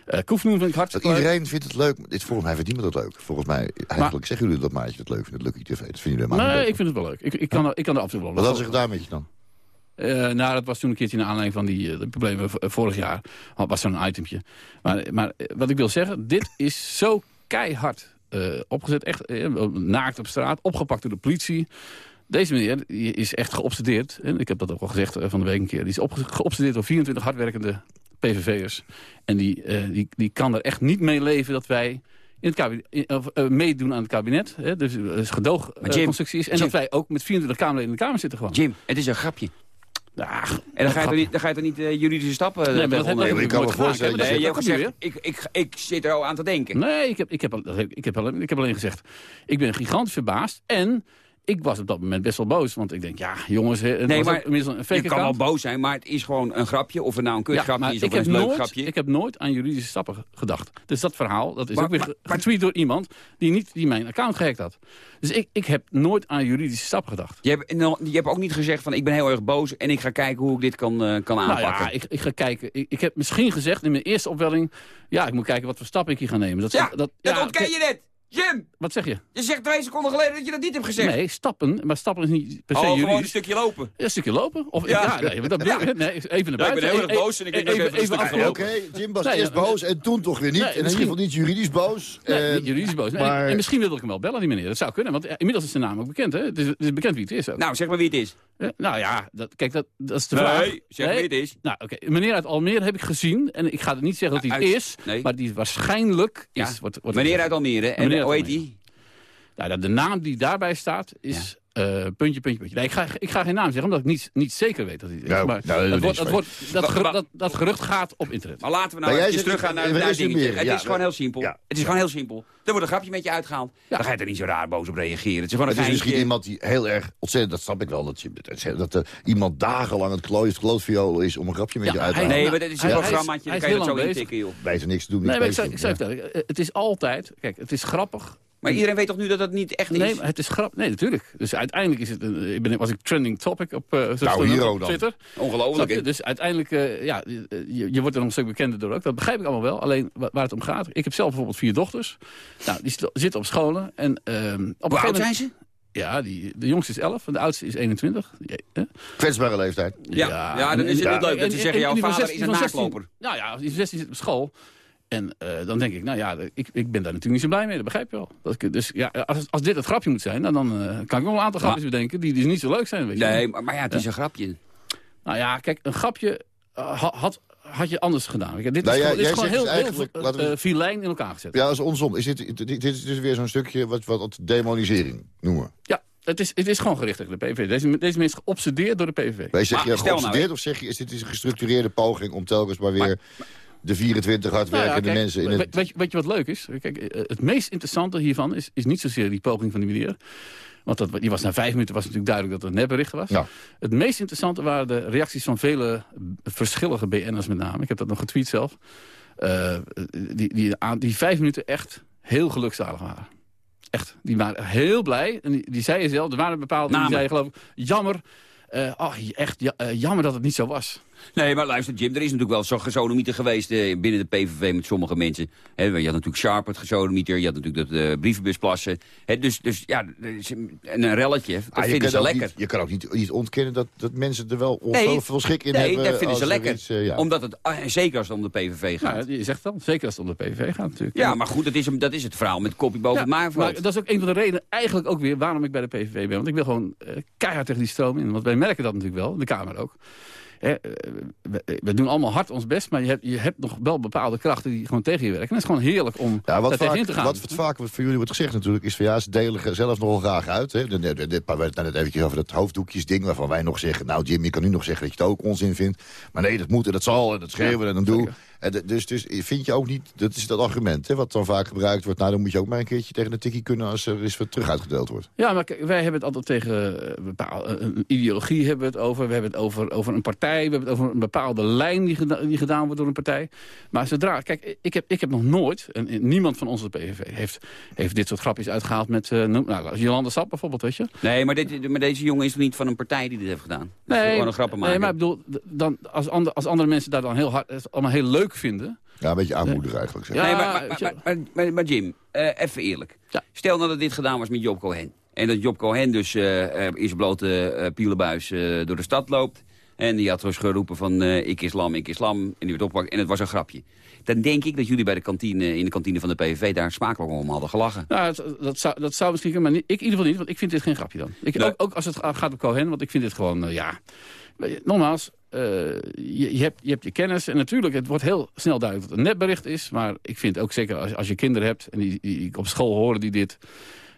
Eh Koefnoen vind ik Dat hartstikke leuk. iedereen vindt het leuk. Dit volgens mij vindt niemand dat leuk. Volgens mij, eigenlijk zeggen jullie dat maar dat je het leuk vindt. Het Lucky TV. Dat vinden jullie helemaal Nee, ik vind het wel leuk. Ik, ik, kan, er- ik kan er absoluut wel Wat hadden ze gedaan met je dan? Eh, nou, dat was toen een keertje naar aanleiding van die eh, problemen vorig jaar. Had- Was zo'n itempje. Maar, maar eh, wat ik wil zeggen, dit is zo keihard opgezet. Echt naakt op straat, opgepakt door de politie. Deze meneer is echt geobsedeerd. En ik heb dat ook al gezegd van de week een keer. Die is geobsedeerd door 24 hardwerkende PVV'ers. En die, die, die kan er echt niet mee leven dat wij... In het kabinet, in- of, meedoen aan het kabinet. Hè, dus Jim, gedoogconstructie is. En Jim. dat wij ook met 24 Kamerleden in de Kamer zitten gewoon. Jim, het is een grapje. Ja, En dan ga je toch niet, dan ga je toch niet eh, juridische stappen eh, Nee, maar dat ik kan me voorstellen Nee, je hebt gezegd, ik, ik, ik zit er al aan te denken. Nee, ik heb, ik, heb, al- ik, heb, al- ik, heb alleen gezegd, ik ben gigantisch verbaasd. En ik was op dat moment best wel boos. Want ik denk, ja, jongens, het Nee, was maar een je kan wel boos zijn, maar het is gewoon een grapje. Of het nou een Ja, kutgrapje maar is ik of een heb, leuk nooit, grapje. ik heb nooit aan juridische stappen ge- gedacht. Dus dat verhaal, dat is Maar- ook weer getweet door iemand die, niet, die mijn account gehackt had. Dus ik, ik heb nooit aan juridische stappen gedacht. Je hebt, je hebt ook niet gezegd van ik ben heel erg boos en ik ga kijken hoe ik dit kan, eh, kan Nou aanpakken. ja, ik, ik ga kijken. Ik, ik heb misschien gezegd in mijn eerste opwelling... ja, ik moet kijken wat voor stappen ik hier ga nemen. Dat, Ja, dat, dat ja, ontken je net. Jim, Wat zeg je? je zegt twee seconden geleden dat je dat niet hebt gezegd. Nee, stappen. Maar stappen is niet per se oh, gewoon juridisch. een stukje lopen. Ja, een stukje lopen? Of, Ja. ja. nee, maar dat nee, even naar Ja, ik buiten. ben heel erg Even- boos en ik denk even een stukje af- ga Oké, Jim was Nee, eerst boos en toen toch weer niet. Nee, en in misschien- ieder geval niet juridisch boos. Nee, Eh, niet juridisch boos. Nee, maar- En misschien wilde ik hem wel bellen, die meneer. Dat zou kunnen, want ja, inmiddels is zijn naam ook bekend. Hè? Het, is, het is bekend wie het is ook. Nou, zeg maar wie het is. Eh, nou ja, dat, kijk, dat, dat is de Nee, vraag. zeg wie het is. Nou, oké. Meneer uit Almere heb ik gezien. En ik ga het niet zeggen dat hij het is. nee. Maar die waarschijnlijk Ja. is... Meneer uit Almere. Hoe heet die? Nou, de naam die daarbij staat is eh, puntje, puntje, puntje. Nee, ik ga, ik ga geen naam zeggen, omdat ik niet, niet zeker weet dat hij het is. Nou, maar nou, dat het wordt, het wordt, dat, gerucht, dat, dat gaat op internet. Maar laten we nou even zegt- teruggaan naar we het dingetje. Het ja, is gewoon heel simpel. ja. Het is gewoon heel simpel. Er wordt een grapje met je uitgehaald. Dan ga je er niet zo raar boos op reageren. Het is gewoon een Het is misschien iemand die heel erg ontzettend, dat snap ik wel, dat, je, dat, dat er iemand dagenlang het klootviool is om een grapje met Ja, je uit te halen. Nee, maar dit is een programmaatje. Dan kan je dat zo intikken, joh. Wij zijn niks te doen. Nee, maar ik vertellen, eh, het is altijd... Kijk, het is grappig. Maar iedereen weet toch nu dat dat niet echt is? Nee, maar het is grappig. Nee, natuurlijk. Dus uiteindelijk is het, een- ik ben, was ik trending topic op, eh, stond het hero op dan. Twitter. Ongelooflijk, je? Dus uiteindelijk, eh, ja, je, je wordt er nog een stuk bekender door ook. Dat begrijp ik allemaal wel. Alleen wa- waar het om gaat. Ik heb zelf bijvoorbeeld vier dochters. Nou, die zitten op scholen. En, ehm, op Hoe oud zijn ze? Ja, die, de jongste is 11 en de oudste is 21. Ja, hè? Kwetsbare leeftijd. Ja, ja, dan is het en- niet leuk dat en- ze en- zeggen, en jouw vader 16 is een van 16 naakloper. Nou ja, die van 16 zit op school. En eh, dan denk ik, nou ja, ik, ik ben daar natuurlijk niet zo blij mee. Dat begrijp je wel. Dat ik, dus ja, als, als dit het grapje moet zijn, nou, dan eh, kan ik nog een aantal grapjes bedenken die, die niet zo leuk zijn. Weet je. Nee, maar, maar ja, het is een grapje. Nou ja, kijk, een grapje eh, ha- had, had je anders gedaan. Kijk, dit Nou is ja, gewoon, dit is gewoon heel, dus heel we- eh, filijn in elkaar gezet. Ja, dat is onsom. Is dit, dit, dit is dus weer zo'n stukje wat, wat demonisering noemen. Ja, het is, het is gewoon gericht tegen de PVV. Deze, deze mensen is geobsedeerd door de PVV. Wij zeg Maar je nou, geobsedeerd of zeg je, is dit een gestructureerde poging om telkens maar weer de 24 Nou ja, hardwerkende kijk, mensen in het... weet, je, weet je wat leuk is? Kijk, eh, het meest interessante hiervan is, is niet zozeer die poging van die meneer. Want dat, die was na vijf minuten was natuurlijk duidelijk dat het een nepbericht was. Ja. Het meest interessante waren de reacties van vele verschillende BN'ers met name. Ik heb dat nog getweet zelf. Eh, die, die, aan, die vijf minuten echt heel gelukzalig waren. Echt, die waren heel blij. En die, die zeiden zelf, er waren bepaalde die zeiden geloof ik, jammer. eh, oh, echt ja, jammer dat het niet zo was. Nee, maar luister Jim, er is natuurlijk wel zo'n gesodemieter geweest eh, binnen de PVV met sommige mensen. Hè, je had natuurlijk Sharp, het gesodemieter, je had natuurlijk dat eh brievenbusplassen. Hè, dus, dus ja, een, een relletje, dat Ah, je, vinden kan ze ook lekker. niet, je kan ook niet, niet ontkennen dat, dat mensen er wel ongelooflijk veel schik in nee, hebben. dat vinden ze er lekker. iets, eh, ja. Omdat het, ah, zeker als het om de PVV gaat. Nou, je zegt dan, zeker als het om de PVV gaat natuurlijk. ja, maar goed, dat is, dat is het verhaal met kopje boven Ja, het maanveld. maar dat is ook een van de redenen eigenlijk ook weer waarom ik bij de PVV ben. Want ik wil gewoon eh, keihard tegen die stroom in. Want wij merken dat natuurlijk wel, de Kamer ook. Hè, eh, we, we doen allemaal hard ons best, maar je hebt, je hebt nog wel bepaalde krachten die gewoon tegen je werken. En het is gewoon heerlijk om Ja, daar tegenin te gaan. wat, wat vaak voor jullie wordt gezegd natuurlijk is van ja, ze delen zelf nogal graag uit. Hè. De, de, de, de- we hadden het net eventjes over dat hoofddoekjesding waarvan wij nog zeggen, nou Jim, je kan nu nog zeggen dat je het ook onzin vindt. Maar nee, dat moet en dat zal en dat schreeuwen en dan doe. En dus, dus vind je ook niet, dat is dat argument hè, wat dan vaak gebruikt wordt. Nou, dan moet je ook maar een keertje tegen de tikkie kunnen als er eens wat terug uitgedeeld wordt. Ja, maar kijk, wij hebben het altijd tegen eh, eh, een ideologie hebben we het over. We hebben het over, over een partij. We hebben het over een bepaalde lijn die, geda- die gedaan wordt door een partij. Maar zodra, kijk, ik heb, ik heb nog nooit, en niemand van ons op de PVV heeft, heeft dit soort grapjes uitgehaald met, noem- nou, Jolanda Sap bijvoorbeeld, weet je. Nee, maar, dit, maar deze jongen is niet van een partij die dit heeft gedaan? Dat is gewoon een grappen maken. nee, maar ik bedoel, dan, als, ander, als andere mensen daar dan heel hard, het allemaal heel leuk vinden. Ja, een beetje aanmoedigen eigenlijk. Zeg. Ja, nee, maar, maar, weet je- maar, maar, maar- maar Jim, eh, even eerlijk. Ja. Stel nou dat dit gedaan was met Job Cohen. En dat Job Cohen dus eh, eh, in zijn blote eh, pielenbuis eh, door de stad loopt. En die had dus geroepen van eh, ik islam, ik islam. En die werd opgepakt en het was een grapje. Dan denk ik dat jullie bij de kantine, in de kantine van de PVV daar smakelijk om hadden gelachen. Nou, het- dat, zou, dat zou misschien kunnen, maar niet, ik in ieder geval niet, want ik vind dit geen grapje dan. Ik, Nee. ook, ook als het ga- gaat om Cohen, want ik vind dit gewoon, ja... Nogmaals, eh, je, je, hebt, je hebt je kennis en natuurlijk, het wordt heel snel duidelijk dat het een nepbericht is. Maar ik vind ook zeker als, als je kinderen hebt en die, die op school horen die dit...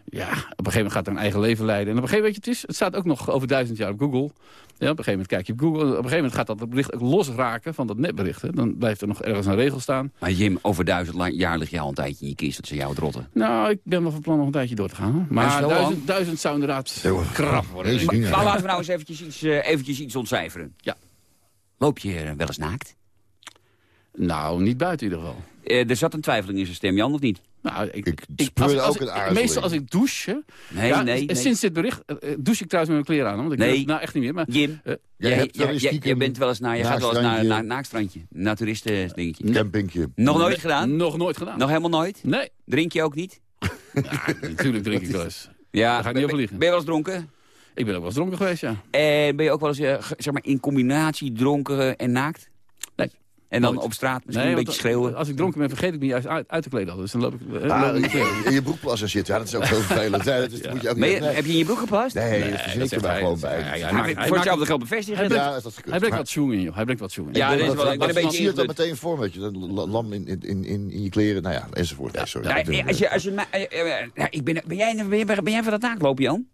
Ja, op een gegeven moment gaat er een eigen leven leiden. En op een gegeven moment, weet je, het, is, het staat ook nog over duizend jaar op Google. Ja, op een gegeven moment kijk je op Google. Op een gegeven moment gaat dat bericht ook losraken van dat nepbericht. Hè. Dan blijft er nog ergens een regel staan. Maar Jim, over duizend jaar lig je al een tijdje in je kist. Dat ze jou het rotten. Nou, ik ben wel van plan nog een tijdje door te gaan. Maar duizend, zou inderdaad krap worden. Maar, laten we nou eens eventjes iets, eh, eventjes iets ontcijferen. Ja. Loop je eh, wel eens naakt? Nou, niet buiten in ieder geval. Eh, er zat een twijfeling in zijn stem, Jan, of niet? Nou, ik, Ik speurde ook een aarzeling. Meestal als ik douche... Nee, ja, nee. Sinds dit bericht eh, eh, douche ik trouwens met mijn kleren aan. Want ik Nee. durf- nou, echt niet meer. Maar, Jim, Jij bent wel eens naar, je gaat wel eens naar naakstrandje. een naakstrandje. Naturisten dingetje. Campingje. Nog nooit nee, gedaan? Nog nooit gedaan. Nog helemaal nooit? Nee. Drink je ook niet? <laughs> Ja, natuurlijk drink ik wel eens. Ja, Daar ga ik niet over liegen. Ben je wel eens dronken? Ik ben ook wel eens dronken geweest, ja. En ben je ook wel eens eh, ge- zeg maar, in combinatie dronken en naakt? Nee. En dan Nooit. op straat misschien Nee, een beetje schreeuwen? Als ik dronken ben, vergeet ik me juist uit, uit te kleden. Dus dan loop ik... eh, Ah, loop ik in je broekplassen zit, ja, dat is ook zo <laughs> vervelend. Ja, dat is, dat moet je ook je- niet... Nee, heb je in je broek geplast? nee, dat Nee, verzin dat ik er gewoon Dat bij. hij, ja. Hij voor hetzelfde geld bevestigen. Hij brengt- Ja, dat is. Hij brengt wat zoen in, joh. Hij brengt wat zoen in. Ja, dat is dat- wel, dat- een dat beetje zie je ingedrukt. meteen voor, weet je. Lam in, in, in, in, je kleren, nou ja, enzovoort. Nee, sorry. Eh, als je, als je, eh, eh, nou, ik ben, ben, jij, van dat naaktlopen, Jan?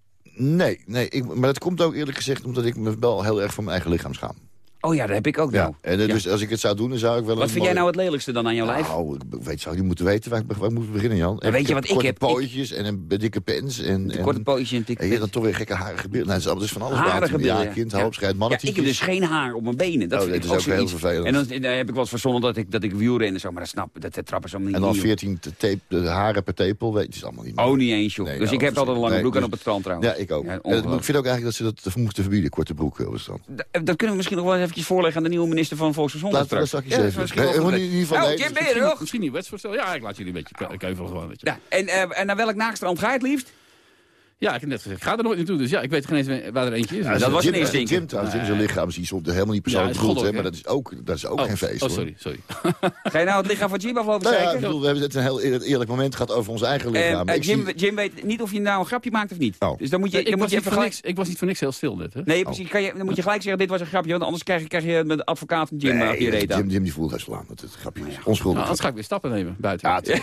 Nee, nee ik, maar dat komt ook eerlijk gezegd omdat ik me wel heel erg van mijn eigen lichaam schaam. Oh ja, dat heb ik ook Ja, nou. en eh, Ja. dus als ik het zou doen, dan zou ik wel Wat vind jij nou het lelijkste dan aan jouw lijf? Nou, ik weet, zou je moeten weten waar ik, waar ik moet beginnen, Jan. Maar weet je wat ik korte heb? pootjes en een dikke pens. En, en, korte pootjes en een dikke En je hebt pens. dan toch weer gekke harige beelden. Nou, het is dus van alles Harige Ja, kind, Ja. Ja, ik heb dus geen haar op mijn benen. Dat Oh, vind ik is ook heel vervelend. En dan, dan heb ik wel eens verzonnen dat ik, dat ik zo, maar dat snap dat, dat trappen ze allemaal En niet dan in, joh. 14 te tape, de haren per tepel, weet je, allemaal niet meer. Oh, niet eens, joh. Dus nou, ik heb altijd een lange broek aan dus- op het strand trouwens. Ja, ik ook. Ik vind ook eigenlijk dat ze dat moesten verbieden, korte broeken op het strand. D- Dat kunnen we misschien nog wel eventjes voorleggen aan de nieuwe minister van Volksgezondheid Laten we dat straks. even- misschien wel Nee, in ieder geval Oh, je er nog? misschien niet wetsvoorstel. Ja, ik laat jullie een beetje ke- keuvelen gewoon. Weet je. Ja, en, eh, en naar welk naakstrand ga je het liefst? Ja, ik heb net gezegd, ik ga er nooit naartoe. Dus ja, ik weet geen eens waar er eentje is. Ja, dat was Jim, een instinct. Jim trouwens, Jim zijn lichaam is iets op de helemaal niet persoonlijk Ja, bedoeld, hè, maar dat is ook, dat is ook Oh, geen feest, Oh, hoor. sorry, sorry. <laughs> Ga je nou het lichaam van Jim aflopen Nou ja, ik zeiken? bedoel, we hebben het een heel eerlijk, eerlijk moment gehad over ons eigen Eh, lichaam. eh, Ik Jim, zie- Jim weet niet of je nou een grapje maakt of niet. Oh. Dus dan moet je, Nee, dan ik, moet was je niet even gelijk... niks, ik was niet voor niks heel stil net. Hè? Nee, precies. Kan je, dan moet je gelijk zeggen, dit was een grapje. Want anders krijg je, krijg je met de advocaat van Jim Nee, op je reet Jim. Jim die voelt wel aan dat het grapje is. Nou, Onschuldig. anders ga ik weer stappen nemen buiten. <laughs>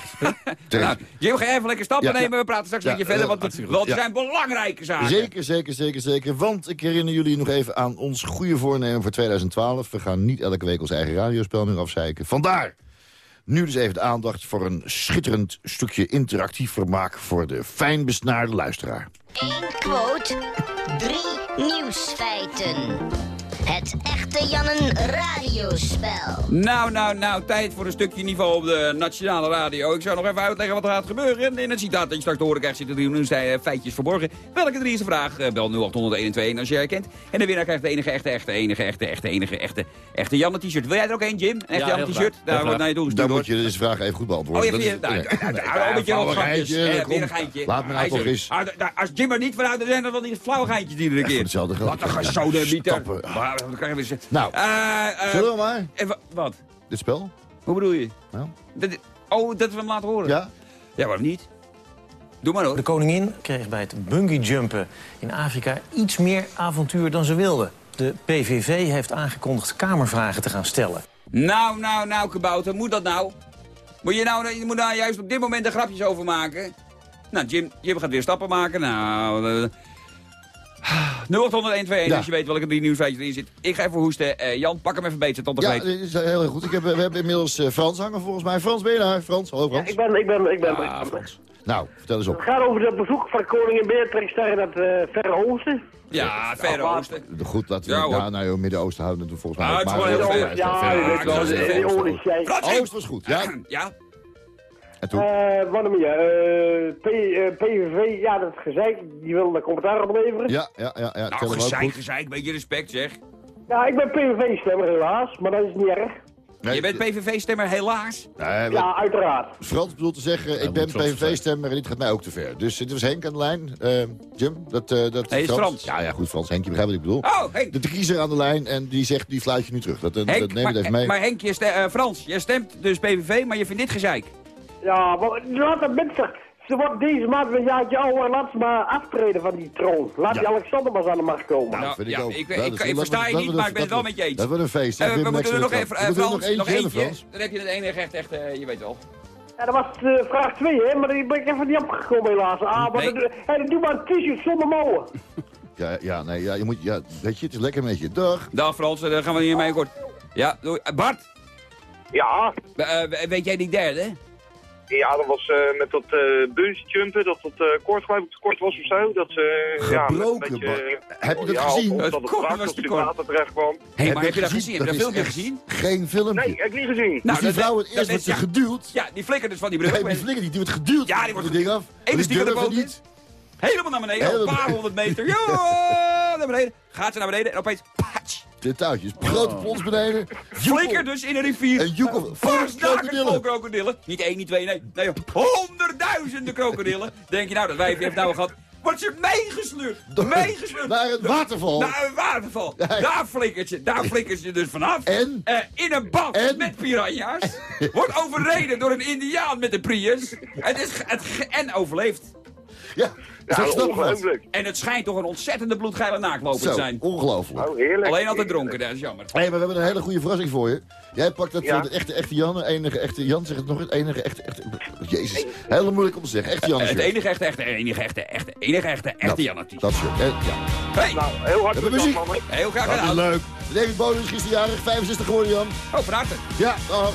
Nou. Jim, ga even lekker stappen nemen. We praten straks met je verder, eh, want, goed. er Ja. Zijn belangrijke zaken. Zeker, zeker, zeker, zeker. Want ik herinner jullie nog even aan ons goede voornemen voor 2012. We gaan niet elke week ons eigen radiospel meer afzeiken. Vandaar nu dus even de aandacht voor een schitterend stukje interactief vermaak... voor de fijnbesnaarde luisteraar. Eén quote, drie nieuwsfeiten. Het echte Jannen radiospel. Nou, nou, nou, tijd voor een stukje niveau op de nationale radio. Ik zou nog even uitleggen wat er gaat gebeuren. In het citaat dat je straks te horen krijgt zitten drie nieuwsfeitjes feitjes verborgen. Welke drie is de vraag? Eh, Bel 0800 als je herkent. En de winnaar krijgt de enige echte, echte, enige, echte, echte, enige, echte, echte Janne t-shirt. Wil jij er ook een, Jim? Een echte Ja, Janne heel t-shirt? Daar Heel wordt naar je Dan toegestuurd. moet je deze vraag even goed beantwoorden. Oh, je. Nou, nou, nou, een geintje, Eh, een geintje. Laat me nou toch eens. Als Jim er niet vanuit, dan zijn er wel die flauwe geintjes die er een keer. hetzelfde geld. Wat een gesodemieter. Stappen. Dan krijgen we eens... Nou, Eh, eh, zullen we maar? en wa- Wat? Dit spel? Hoe bedoel je? Nou. Dat- oh, dat we hem laten horen? Ja? Ja, waarom niet? Doe maar hoor. De koningin kreeg bij het bungeejumpen in Afrika iets meer avontuur dan ze wilde. De PVV heeft aangekondigd Kamervragen te gaan stellen. Nou, nou, nou, kabouter, moet dat nou? Moet je nou, je moet daar juist op dit moment de grapjes over maken? Nou, Jim, Jim gaat weer stappen maken. Nou, uh, 0800 Ja. als je weet welke drie nieuwsfeitjes erin zit. Ik ga even hoesten. Eh, Jan, pak hem even beter tot de Ja, weet. dit is heel erg goed. Ik heb, we hebben inmiddels eh, Frans hangen volgens mij. Frans, ben je daar? Frans, hallo Frans. Ik ben, ik ben, ik ben. Ah, Frans. Nou, vertel eens op. Het gaat over het bezoek van koningin Beatrix naar het eh, Verre Oosten. Ja, Verre Oosten. Goed, laten we Ja, ja, nou, nou, joh, Midden-Oosten houden we volgens mij. Ah, ook het is wel heel ver. Ja, Oost was goed, ja. Ja? En toen? Eh, wat meer? Eh, P- eh, PVV, ja, dat gezeik, die wil een commentaar opleveren. Ja, ja, ja, ja. Nou, gezeik, goed. gezeik, beetje respect zeg. Ja, ik ben PVV-stemmer helaas, maar dat is niet erg. Nee, je bent PVV-stemmer helaas. Nee, Ja, uiteraard. Frans bedoelt te zeggen, ik ben Frans PVV-stemmer en dit gaat mij ook te ver. Dus dit was Henk aan de lijn. Eh, Jim, dat... eh dat het is Frans. Ja, ja, goed, Frans. Henk, je begrijpt wat ik bedoel. Oh, Henk. De kiezer aan de lijn en die zegt, die fluit je nu terug. Dat, dat, dat Henk, nemen we even mee. maar, Henk, je eh, Frans, jij stemt dus PVV, maar je vindt dit gezeik. Ja, maar laat dat mensen... Ze wordt deze maand weer een jaartje ouder, laat ze maar aftreden van die troon. Laat Ja. die Alexander maar eens aan de macht komen. Nou, Nou, vind ik ja, ook. ik- ik- ik versta je niet, maar ik ben het wel met je eens. Dat wordt een feest. Eh, we moeten er nog even, de eh. We Frans, moeten nog er eentje. Frans. Dan heb je het enige echt, echt, eh, je weet wel. Ja, dat was eh, vraag 2, hè, maar die ben ik even niet opgekomen helaas. Ah, maar Nee. hey, doe maar een t-shirt zonder mouwen. <laughs> Ja, ja, nee, ja, je moet, ja, weet je, het is lekker met je. Dag. Dag Frans, eh, daar gaan we niet mee kort. Ja, doei. Eh, Bart, Ja, eh, eh, weet jij die derde? Ja, dat was eh, met dat uh, bungeejumpen, dat dat eh, kort geloof ik te kort was of zo. Dat, eh, ja, met Gebroken, een beetje, Bart. Heb je dat ja, gezien? Of, of Het dat het kort was te water terecht kwam. Hé, hey, maar heb je dat gezien? Heb je dat filmpje gezien? Geen filmpje. Nee, heb ik niet gezien. dus Nou, die dat- vrouw, het eerst wordt ze ja. geduwd. Ja, die flikkert dus van die brug. Nee, die flikker die, die wordt geduwd. Ja, die wordt het ding af. Eén Die sticker durven erboven. niet. Helemaal naar beneden, een paar <laughs> honderd meter. Ja, naar beneden. Gaat ze naar beneden en opeens... De touwtjes. Grote plons beneden. flikker dus in een rivier. En joekel. Parsnaken vol krokodillen. Niet één, niet twee, nee. Nee, honderdduizenden krokodillen. Denk je nou, dat wijfje heeft nou gehad. Wordt ze meegesleurd. Meegesleurd. Naar een waterval. Naar een waterval. Daar flikkert ze, daar flikkert ze dus vanaf. En? Eh, in een bad En? met piranha's. Wordt overreden door een indiaan met een Prius. Het is, het en overleeft. Ja, Ja, ongelooflijk. En het schijnt toch een ontzettende bloedgeile naakloper te zijn. ongelooflijk. Oh, heerlijk. Alleen altijd dronken, dat is jammer. Hé, maar we hebben een hele goede verrassing voor je. Jij pakt dat, Ja. de echte, echte Jan, enige echte Jan, zeg het nog eens, enige echte, echte, jezus, heel moeilijk om te zeggen, echte Jan. Het enige echte, echte, enige echte, echte, enige echte, echte Jannetje. Dat shirt, hè, ja. Hey, Nou, heel hartelijk muziek? heel graag Dat is gedaan. leuk. David Bowie is gisterjarig, 65 geworden, Jan. Oh, van harte. Ja, dag.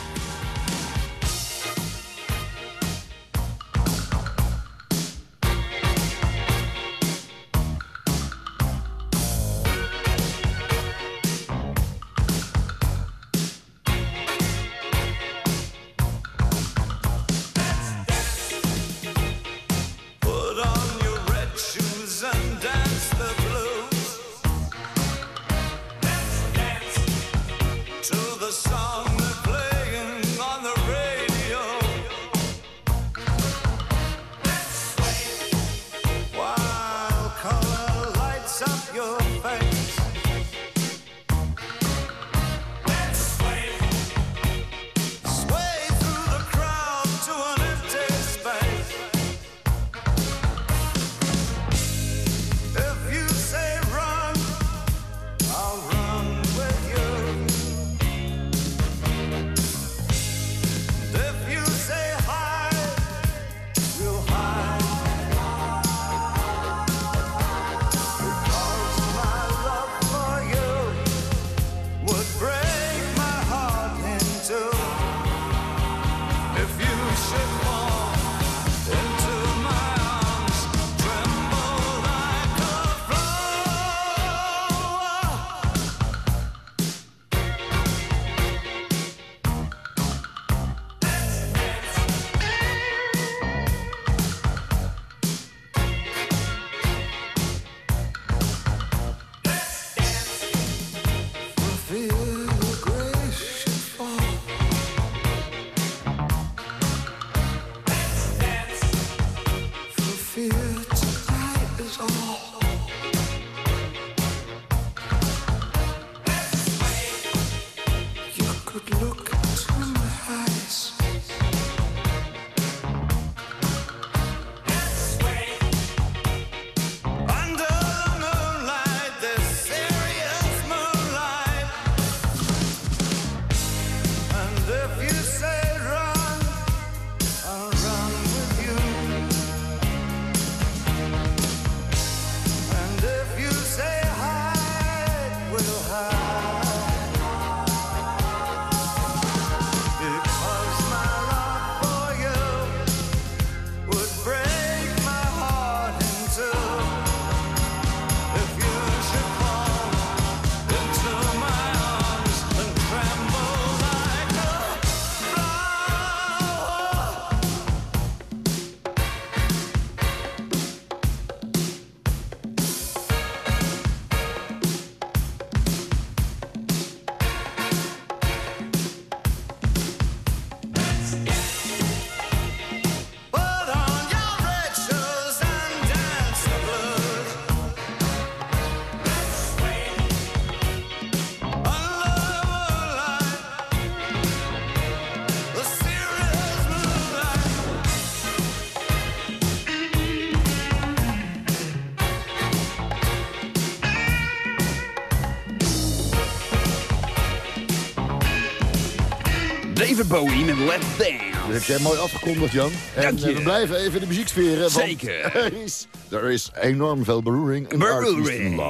David Bowie met Let Down. Dat heb jij mooi afgekondigd, Jan. En Dank je. eh, we blijven even in de muzieksfeer. Zeker. <laughs> Er is, er is enorm veel beroering in Beroering.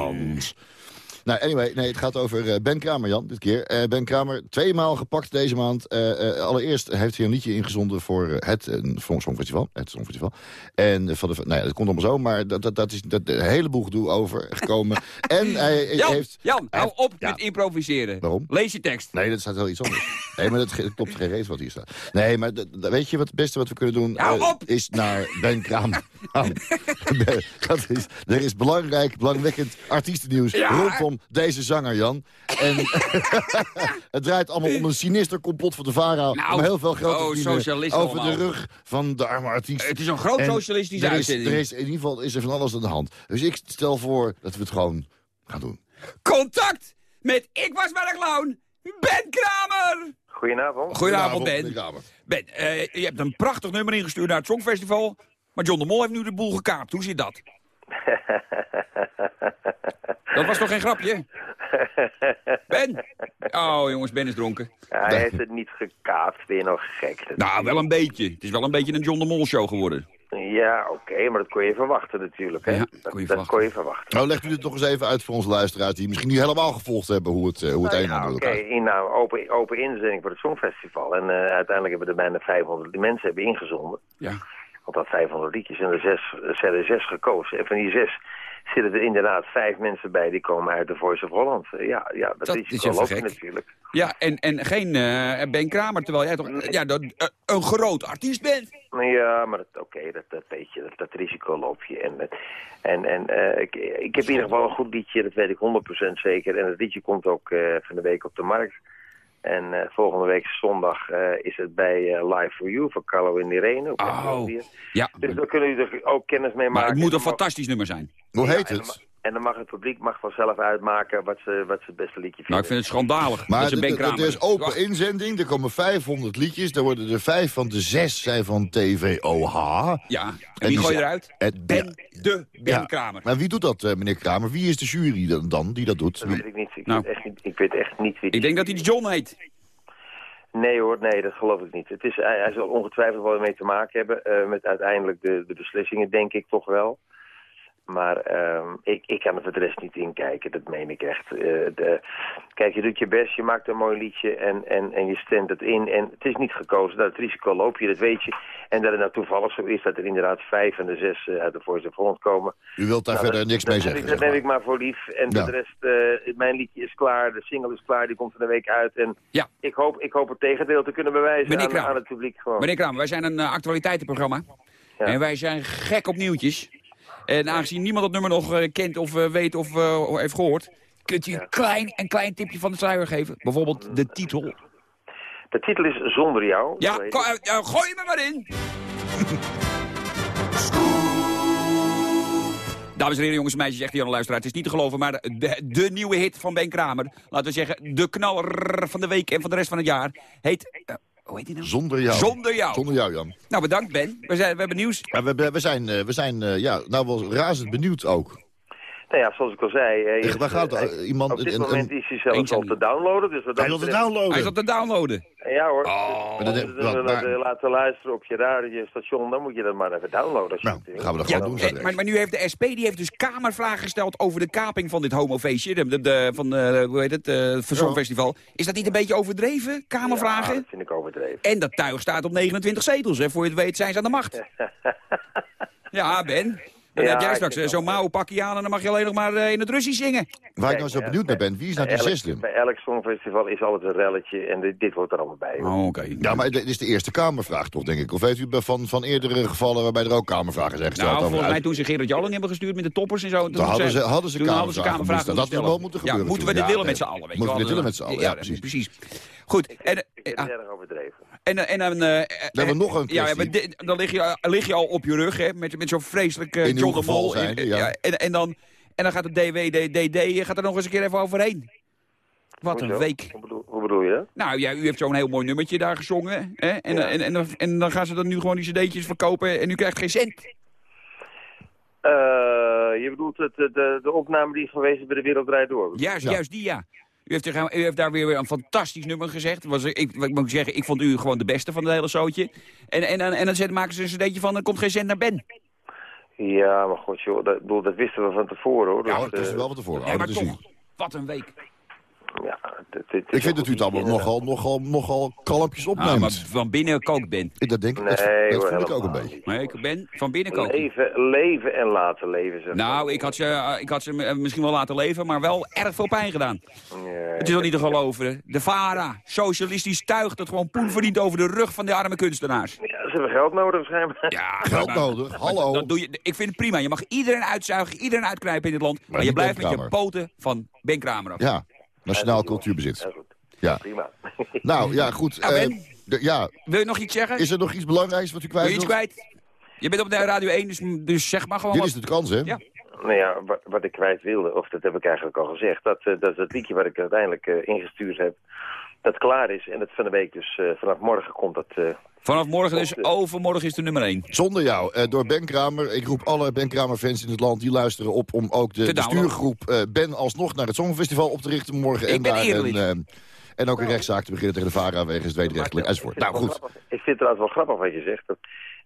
Nou, anyway, nee, het gaat over eh, Ben Kramer, Jan, dit keer. Eh, ben Kramer, tweemaal gepakt deze maand. Eh, allereerst heeft hij een liedje ingezonden voor het Songfestival. Het Songfestival. En van de, nou ja, dat komt allemaal zo, maar dat, dat, dat is dat, een heleboel gedoe over gekomen. <laughs> en hij Jan, heeft... Jan, hou op met improviseren. Waarom? Lees je tekst. Nee, dat staat wel iets anders. Nee, maar dat, klopt geen reet wat hier staat. Nee, maar weet je wat het beste wat we kunnen doen? Hou op! Is naar Ben Kramer. <laughs> <laughs> dat is, er is belangrijk, belangwekkend artiestennieuws Ja. rondom deze zanger, Jan. En <laughs> het draait allemaal om een sinister complot van de VARA... Nou, om heel veel geld te oh, over allemaal. de rug van de arme artiest. Het is een groot En socialistische er is, uitzending. er is In ieder geval is er van alles aan de hand. Dus ik stel voor dat we het gewoon gaan doen. Contact met Ik was maar een clown, Ben Kramer. Goedenavond. Goedenavond, Ben. Ben, eh, je hebt een prachtig nummer ingestuurd naar het Songfestival. Maar John de Mol heeft nu de boel gekaapt. Hoe zit dat? <laughs> Dat was toch geen grapje? Ben! Oh, jongens, Ben is dronken. Ja, hij heeft het niet gekaapt, ben je nog gek. Dat- Nou, wel een beetje. Het is wel een beetje een John de Mol show geworden. Ja, oké, maar dat kon je verwachten natuurlijk. Hè? Ja, dat, kon je dat kon je verwachten. Nou, legt u dit nog eens even uit voor onze luisteraars... die misschien niet helemaal gevolgd hebben hoe het, eh, hoe het Nou een ja, Oké, in nou, open, open inzending voor het Songfestival. En eh, uiteindelijk hebben er bijna 500 mensen hebben ingezonden. Ja. Want dat 500 liedjes en er zes, er zijn er zes gekozen. En van die zes zitten er inderdaad vijf mensen bij die komen uit de Voice of Holland. Eh, Ja, ja dat, Dat is is wel even natuurlijk. Ja, en, en geen eh, Ben Kramer, terwijl jij toch ja, dat, eh, een groot artiest bent. Ja, maar oké, dat, dat weet je, dat, dat risico loop je. En, en, en ik, ik heb in ieder geval een goed liedje, dat weet ik 100% zeker. En het liedje komt ook van de week op de markt. En eh, volgende week zondag eh, is het bij eh, Live for You van Carlo en Irene. op Oh, ja. Dus daar kunnen jullie er ook kennis mee Maar maken. het moet een fantastisch nummer zijn. Hoe Ja, heet het? En dan mag het publiek mag vanzelf uitmaken wat ze, wat ze het beste liedje vinden. Nou, ik vind het schandalig Maar er is open inzending, er komen 500 liedjes... er worden er vijf van de zes zijn van TVOH. Ja, en En wie die gooi je eruit? Het- Ben, de Ben Ja. Kramer. Maar wie doet dat, eh, meneer Kramer? Wie is de jury dan, dan die dat doet? Dat weet ik niet. Ik, Nou. weet echt niet. ik weet echt niet wie Ik denk dat hij John heet. Nee hoor, nee, dat geloof ik niet. Het is, hij, hij zal ongetwijfeld wel mee te maken hebben eh, met uiteindelijk de, de beslissingen, denk ik toch wel. Maar ehm, ik, ik kan er voor de rest niet in kijken, dat meen ik echt. Eh, de, kijk, je doet je best, je maakt een mooi liedje en, en, en je stemt het in. En het is niet gekozen, dat het risico loop je, dat weet je. En dat het nou toevallig zo is dat er inderdaad vijf en de zes eh, uit de Voice of Holland komen. U wilt daar Nou, verder dat- niks mee zeggen, ik- zeg Dat neem ik maar voor lief. En Ja. de rest, eh, mijn liedje is klaar, de single is klaar, die komt van de week uit. En Ja. ik, hoop, ik hoop het tegendeel te kunnen bewijzen aan, aan het publiek gewoon. Meneer Kramer, wij zijn een actualiteitenprogramma. En wij zijn gek op nieuwtjes. En aangezien niemand dat nummer nog eh, kent of eh, weet of eh, heeft gehoord... kunt u een klein, een klein tipje van de sluier geven? Bijvoorbeeld de titel. De titel is Zonder Jou. Ja, gooi me maar in. <laughs> Dames en heren, jongens en meisjes, zegt Jan Luisteraar. Het is niet te geloven, maar de, de nieuwe hit van Ben Kramer... laten we zeggen, de knaller van de week en van de rest van het jaar... heet... hoe heet die nou? Zonder jou. Zonder jou. Zonder jou, Jan. Nou, bedankt Ben. We, zijn, we hebben nieuws. Ja, we, we zijn, eh, we zijn eh, ja, nou wel razend benieuwd ook. Nou ja, zoals ik al zei... eh, Echt, waar gaat eh? Iemand- op dit een- moment een- is hij zelfs al te downloaden. Dus Hij wil te downloaden. Hij is op te downloaden. Ja hoor. Willen maar- eh, laten luisteren op je radiostation, dan moet je dat maar even downloaden. Als je Nou, gaan we dat Ja, gewoon doen. maar, maar nu heeft de SP die heeft dus kamervragen gesteld over de kaping van dit homofeestje. De, de, de- van, eh, hoe heet het, eh het Verzorgfestival. Is dat niet een beetje overdreven, kamervragen? Ja, dat vind ik overdreven. En dat tuig staat op 29 zetels, hè. Voor je het weet zijn ze aan de macht. <laughs> Ja, Ben. Dan Ja, heb jij straks eh, zo'n mouw pakje aan en dan mag je alleen nog maar eh, in het Russisch zingen. Waar ik nou zo benieuwd naar ben, wie is nou die zesde? Bij elk songfestival is altijd een relletje en dit, dit hoort er allemaal bij. Oh, oké. Ja, maar dit is de eerste Kamervraag toch, denk ik? Of weet u van, van eerdere gevallen waarbij er ook Kamervragen zijn gesteld? Nou, volgens mij uit- toen ze Gerard Jalling hebben gestuurd met de toppers en zo. Toen hadden ze, hadden ze toen hadden ze kamervragen. Dat had moeten wel moeten gebeuren. Ja, moeten we dit Ja, willen met z'n allen? Moeten we dit willen met z'n allen, ja, precies. Goed, en, Ik eh, ah, het erg overdreven. En, en dan, eh, hebben we nog een Ja, ja, maar dan lig je, lig je al op je rug, hè, met, met zo'n vreselijk eh, John de Mol. En- ja. en, en, dan, en dan gaat het DWDD gaat er nog eens een keer even overheen. Wat een week. Hoe bedoel, hoe bedoel je? Nou ja, u heeft zo'n heel mooi nummertje daar gezongen. Hè? En, en, en, en, en dan gaan ze dan nu gewoon die cd'tjes verkopen en u krijgt geen cent. Eh, je bedoelt het, de, de, de opname die is geweest bij de Wereld Draait Door? Juist, juist die ja. U heeft, er, u heeft daar weer een fantastisch nummer gezegd. Was, ik, ik moet zeggen, ik vond u gewoon de beste van het hele zootje. En, en, en, en dan zet- maken ze een cd'tje van, er komt geen cent naar Ben. Ja, maar god joh, dat, dat wisten we van tevoren hoor. Ja, Dus, dat is eh, wel wat tevoren. Ja, Oh, maar dat toch, wat een week. Ja, dit- dit is Ik vind dat u het allemaal inderdaad. nogal, nogal, nogal kalmpjes Ah, maar opneemt. van binnen kookt Ben. Dat denk ik, Nee, dat, dat hoor, ik ook een beetje. Nee, ik ben van binnen koken. Leven, leven en laten leven. Zeg Nou, ik had, ze, eh, ik had ze eh, misschien wel laten leven, maar wel erg veel pijn gedaan. Het is wel niet te geloven. De VARA, socialistisch tuig dat gewoon poen verdient over de rug van die arme kunstenaars. Ja, ze hebben geld nodig waarschijnlijk. Ja, <laughs> Geld maar- nodig, maar hallo. Dat doe je, ik vind het prima. Je mag iedereen uitzuigen, iedereen uitknijpen in dit land. Maar, je niet blijft met je poten van Ben Kramer af. Ja, nationaal cultuurbezit. Ja, goed. Ja. Prima. <laughs> Nou, ja, goed. Nou, eh, de- ja, Wil je nog iets zeggen? is er nog iets belangrijks wat u Wil kwijt je iets kwijt? Je bent op de Radio 1, dus, dus zeg maar gewoon Dit wat. is de kans, hè? Ja. Nou ja, wat, wat ik kwijt wilde, of dat heb ik eigenlijk al gezegd, dat, eh, dat is het liedje wat ik uiteindelijk eh, ingestuurd heb, dat klaar is. En dat van de week dus, eh, vanaf morgen komt dat, eh, Vanaf morgen dus, overmorgen is de nummer 1. Zonder jou, eh, door Ben Kramer. Ik roep alle Ben Kramer-fans in het land die luisteren op... om ook de bestuurgroep eh, Ben alsnog naar het Songfestival op te richten morgen. Ik en ben daar eerlijk. een, eh, en ook een rechtszaak te beginnen tegen de VARA wegens het wederrechtelijk enzovoort. Nou goed, Ik vind het trouwens wel grappig wat je zegt. Dat,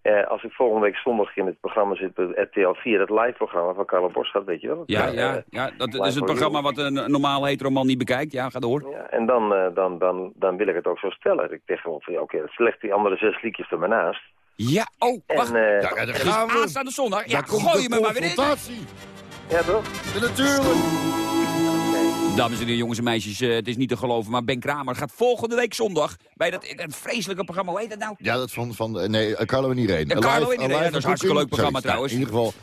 eh, als ik volgende week zondag in het programma zit bij RTL 4, het live-programma van Carlo Boschat, weet je wel? Ja, Eh, ja, ja, dat is het programma wat een normale heteroman niet bekijkt. Ja, ga door. Ja, en dan, eh, dan, dan, dan wil ik het ook zo stellen. Ik zeg gewoon van, ja, oké, leg die andere zes liedjes er maar naast. Ja, oh, wacht. En, Ja, daar gaan we. aanstaande zondag, ja, gooi je me maar weer in. ja, toch? Ja, natuurlijk. Dames en heren, jongens en meisjes, eh, het is niet te geloven, maar Ben Kramer gaat volgende week zondag bij dat, dat vreselijke programma, hoe heet dat nou? Ja, dat van, van eh, nee, eh, Carlo en Irene. Ja, Carlo en Irene, dat is een hartstikke leuk programma trouwens. Ja, in ieder geval,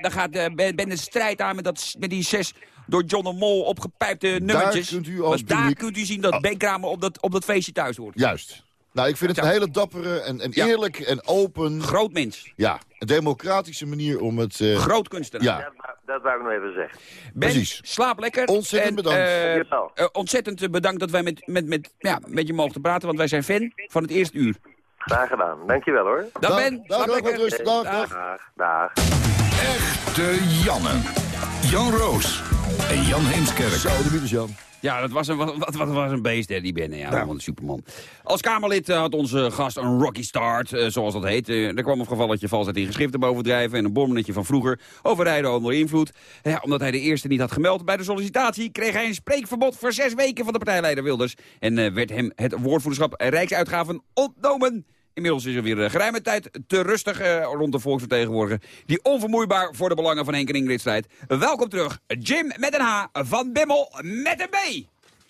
dan gaat Ben, ben de strijd aan met, dat, met die zes door John de Mol opgepijpte nummertjes. kunt u als Want daar publiek- kunt u zien dat Ben Kramer op dat, op dat feestje thuis hoort. juist. Nou, ik vind het een hele dappere en, en Ja. eerlijk en open... Groot mens. Ja, een democratische manier om het... eh, Groot kunstenaar. ja, Dat, wou- ik nog even zeggen. Ben, Precies. slaap lekker. Ontzettend En, bedankt. eh, eh, ontzettend bedankt dat wij met, met, met, ja, met je mogen praten, want wij zijn fan van het eerste uur. Graag gedaan. Dankjewel hoor. Dag Dag, Ben, dag, slaap dag, lekker. wat rust. Dag, dag. Dag. Dag. Echte Janne. Jan Roos en Jan Heemskerk. Zo, de mythes, Jan. Ja, dat was een, wat, wat, was een beest, hè, die Ben. Ja, gewoon een superman. Als Kamerlid eh, had onze gast een rocky start, eh, zoals dat heet. Eh, er kwam een gevalletje valsheid in geschriften bovendrijven... en een bommenetje van vroeger over rijden onder invloed. Ja, omdat hij de eerste niet had gemeld bij de sollicitatie... kreeg hij een spreekverbod voor zes weken van de partijleider Wilders... en eh, werd hem het woordvoerderschap Rijksuitgaven ontnomen... Inmiddels is er weer eh, geruime tijd te rustig eh, rond de volksvertegenwoordiger... die onvermoeibaar voor de belangen van Henk en Ingrid strijdt. Welkom terug, Jim met een H, van Bimmel met een B.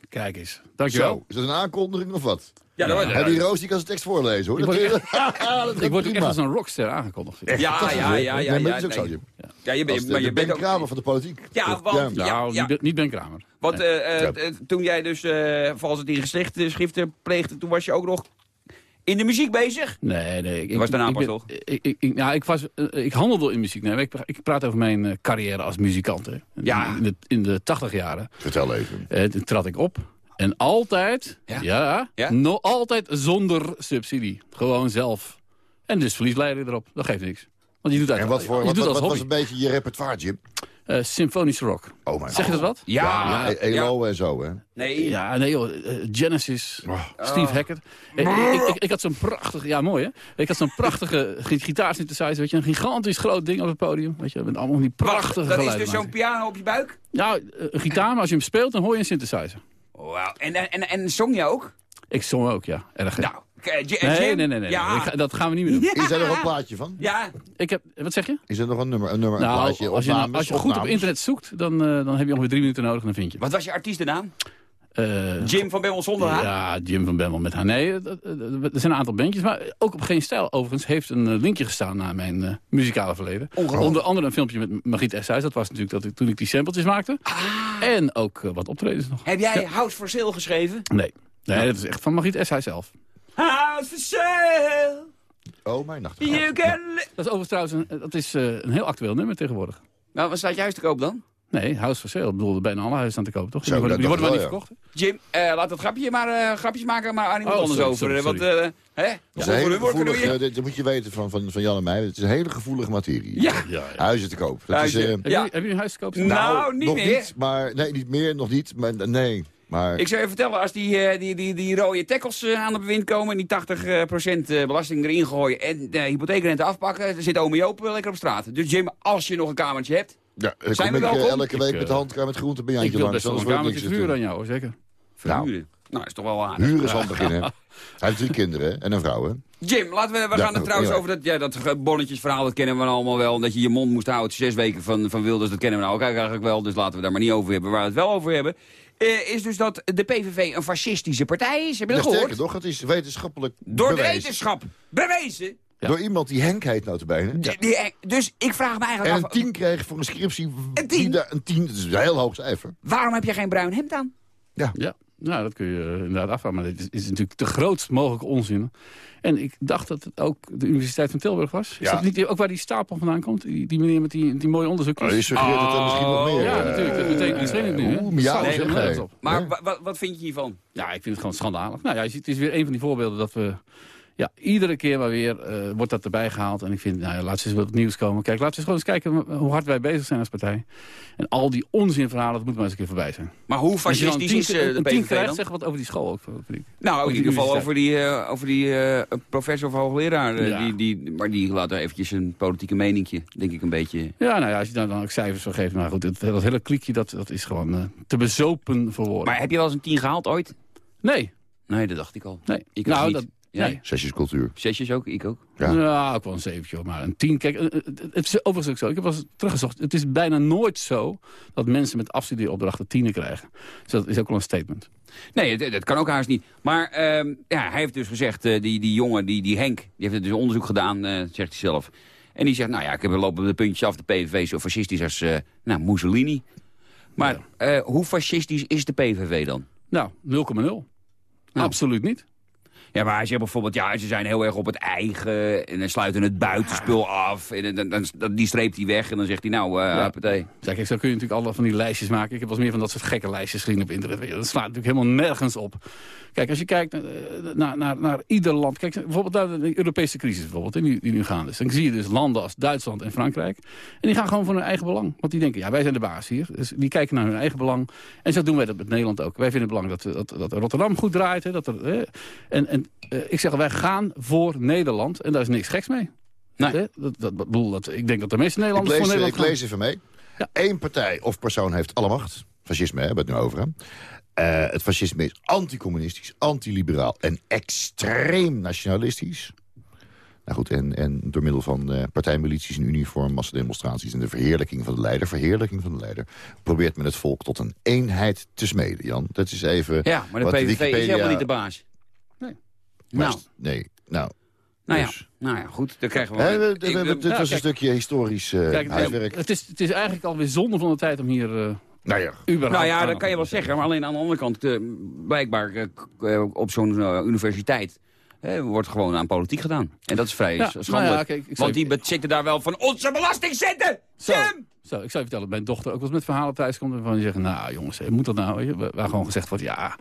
Kijk eens. Dankjewel. Zo, is dat een aankondiging of wat? Ja, dat was En die Roos die kan zijn tekst voorlezen, hoor. Ik word, Dat- echt, <laughs> dat ik word echt als een rockster aangekondigd. Ja, ja, ja, ja. Nee, ja, maar dat is ook nee. zo, Jim. Ja, je bent, de, maar je de bent Ben ook... Kramer van de politiek. Ja, want- ja. Ja, Nou, ja. Niet, niet Ben Kramer. Want Nee. eh, Ja. toen jij dus eh vals het in geschriften schriften pleegde, toen was je ook nog in de muziek bezig. Nee, nee. Ik, was daarna ik pas toch? Ik, ik, ik- ja, ik, was, eh, ik handelde in muziek. Nee, ik, pra- ik praat over mijn eh, carrière als muzikant. Hè. Ja. In de, in de 80 jaren Vertel even. toen trad ik op. En altijd, Ja? ja, Ja? no- altijd zonder subsidie. Gewoon zelf. En dus verliesleider erop. Dat geeft niks. Want je doet uit, En wat, voor, je wat, doet wat, als wat was een beetje je repertoire, Jim? Eh, symfonische rock. Oh mijn Zeg je dat wat? Ja. Ja, E- Elo en zo, hè? Nee. Ja, nee joh. eh, Genesis, Oh. Steve Hackett. Eh, Ik, ik, ik, ik had zo'n prachtige... Ja, mooi hè? Ik had zo'n prachtige <laughs> gi- gitaarsynthesizer, weet je. Een gigantisch groot ding op het podium. Weet je, met allemaal die prachtige dat is geluiden dus zo'n piano op je buik? Ja, eh, een gitaar, maar als je hem speelt, dan hoor je een synthesizer. Wauw. En, en, en, en zong je ook? Ik zong ook, ja. Erg. Nou, nee, nee, nee, nee. Ja. Dat gaan we niet meer doen. Is er nog een plaatje van? Ja. Ik heb, wat zeg je? Is er nog een nummer, een, nummer, een Nou, plaatje? als je, opnames, als je goed op internet zoekt, dan, eh, dan heb je ongeveer drie minuten nodig en dan vind je. Wat was je artiestennaam? Eh, Jim van Bemmel zonder H? Ja, Jim van Bemmel met haar. Nee, dat- er zijn een aantal bandjes. Maar ook op Geen Stijl overigens heeft een eh, linkje gestaan naar mijn eh, muzikale verleden. Onder andere een filmpje met Margriet Eshuis. Dat was natuurlijk dat ik, toen ik die sampletjes maakte. En ook eh, wat optredens nog. Heb jij House for Sale geschreven? Nee. Nee, dat is echt van Margriet Eshuis zelf. House for Sale, Oh, mijn nacht. you can... li- Dat is overigens trouwens een, dat is, eh, een heel actueel nummer tegenwoordig. Nou, wat staat je huis te koop dan? Nee, House for Sale. Ik bedoel, bijna alle huizen staan te kopen, toch? Zo, die worden, dat die worden ik niet wel, verkocht. Jim, eh, laat dat grapje maar eh, grapjes maken, maar aan Oh, anders sorry, over. sorry, eh, Want, eh, hè? Je- dit, dit moet je weten van, van, van Jan en mij. Het is een hele gevoelige materie. Ja. Ja, ja. Huizen te koop. Dat Huizen. is, eh, Hebben, Ja. jullie, hebben jullie een huis te koop? staan? Nou, niet nog meer. niet, maar nee, niet meer, nog niet, maar nee. Maar Ik zou je vertellen, als die, eh, die, die, die rode tackles eh, aan het bewind komen... en die 80% eh, belasting erin gooien en de hypotheekrente afpakken... dan zit ome Joop eh, lekker op straat. Dus Jim, als je nog een kamertje hebt... ja, dan Zijn we ik welkom? elke week Ik, met de handkraan met groente bij Ik Jantje wil langs. best wel een anders wordt kamertje niks verhuren aan jou, zeker. Nou. Verhuren. Nou, is toch wel aardig. Huren is handig in, hè? Hij heeft drie kinderen en een vrouw, hè? Jim, laten we, we Ja, gaan het trouwens ja. over dat, ja, dat bonnetjesverhaal, dat kennen we allemaal wel. Dat je je mond moest houden zes weken van, van Wilders, dat kennen we nou ook eigenlijk wel. Dus laten we daar maar niet over hebben. Waar we het wel over hebben, eh, is dus dat de PVV een fascistische partij is. Heb je Ja, dat gehoord? sterker nog, het is wetenschappelijk Door de wetenschap. Bewezen. Door iemand die Henk heet. Die- die- dus ik vraag me En eigenlijk een af, tien kreeg voor een scriptie. Een die tien? daar- Een tien, dat is een heel hoog cijfer. waarom heb je geen bruin hemd aan? Ja, nou, dat kun je eh, inderdaad afvragen. Maar dit is, is natuurlijk de grootst mogelijke onzin. En ik dacht dat het ook de Universiteit van Tilburg was. Is Ja. dat niet ook waar die stapel vandaan komt? Die, die meneer met die, die mooie onderzoekjes? Oh, je suggereert dat er misschien nog meer... ja, eh, natuurlijk. Dat betekent nu. Oeh, helemaal nergens hey. op. Maar Nee. wa- wa- wat vind je hiervan? Ja, ik vind het gewoon schandalig. Nou ja, je ziet, het is weer een van die voorbeelden dat we Ja, iedere keer maar weer eh, wordt dat erbij gehaald. En ik vind, nou ja, laten we eens wat het nieuws komen. Kijk, laten we eens gewoon eens kijken hoe hard wij bezig zijn als partij. En al die onzinverhalen, dat moet maar eens een keer voorbij zijn. Maar hoe dan fascistisch is eh, de PVV krijgt, dan? zeg wat over die school ook. vind. Nou, in ieder geval over die, eh, over die eh, professor of hoogleraar. eh, Ja. die, die, maar die laat er eventjes een politieke meninkje, denk ik, een beetje... Ja, nou ja, als je daar dan ook cijfers voor geeft. Maar goed, het, dat hele kliekje, dat, dat is gewoon eh, te bezopen voor woorden. Maar heb je wel eens een tien gehaald ooit? Nee. Nee, dat dacht ik al. Nee. Ik Nou, niet. dat- Jij? nee. Zesjescultuur. Zesjes ook, ik ook. Ja. ook wel een zeventje, maar een tien. Kijk, eh, eh, het is overigens ook zo. Ik heb wel eens teruggezocht. Het is bijna nooit zo dat mensen met afstudeeropdrachten tienen krijgen. Dus dat is ook wel een statement. Nee, dat, dat kan ook haast niet. Maar ehm, ja, hij heeft dus gezegd, eh, die, die jongen, die, die Henk, die heeft dus onderzoek gedaan, eh, zegt hij zelf. En die zegt, nou ja, ik heb lopen de puntjes af, de PVV zo fascistisch als eh, nou, Mussolini. Maar eh, hoe fascistisch is de PVV dan? Nou, 0,0. Absoluut niet. Ja, maar hij zegt bijvoorbeeld, ja, ze zijn heel erg op het eigen en dan sluiten het buitenspul af. En dan, dan, dan- die streept hij weg en dan zegt hij, nou, eh Ja. Ja, kijk, zo kun je natuurlijk alle van die lijstjes maken. Ik heb wel eens meer van dat soort gekke lijstjes gezien op internet. Je, Dat slaat natuurlijk helemaal nergens op. Kijk, als je kijkt eh, naar, naar, naar ieder land... Kijk, bijvoorbeeld naar de Europese crisis bijvoorbeeld, die, die nu gaan is. Dan zie je dus landen als Duitsland en Frankrijk. En die gaan gewoon voor hun eigen belang. Want die denken, ja, wij zijn de baas hier. Dus die kijken naar hun eigen belang. En zo doen wij dat met Nederland ook. Wij vinden het belangrijk dat, dat, dat Rotterdam goed draait. Hè, dat er, hè. En, en eh, ik zeg, wij gaan voor Nederland. En daar is niks geks mee. Hè? Dat, dat, dat, bedoel, dat, ik denk dat de meeste Ik Nederlanders lees, voor ik Nederland gaan. lees even mee. Eén partij of persoon heeft alle macht. Fascisme, hè, hebben we het nu over. Eh, het fascisme is anticommunistisch, antiliberaal en extreem nationalistisch. Nou goed, en, en door middel van eh, partijmilities in uniform, massademonstraties... en de verheerlijking van de leider, verheerlijking van de leider... probeert men het volk tot een eenheid te smeden, Jan. Dat is even Ja, maar de wat PVV is helemaal niet de baas. Nee. Maar Nou. is- Nee, nou... Nou ja, dus. nou ja, goed, dan krijgen we... Hè, we- ik- we- we- ik- dit was een kijk. stukje historisch eh, Kijk, huiswerk. het, is, het is eigenlijk alweer zonde van de tijd om hier... eh nou ja. überhaupt Nou ja, dat kan je wel zeggen. Maar alleen aan de andere kant, eh, blijkbaar eh, eh, op zo'n universiteit... wordt gewoon aan politiek gedaan. En dat is vrij Ja, nou schandelijk. ja, kijk, ik zou- Want die zitten daar wel van onze belastingcenten! Zo, zo, ik zou je vertellen dat mijn dochter ook wel eens met verhalen thuis komt... waarvan die zeggen, nou jongens, moet dat nou? Waar gewoon gezegd wordt, ja,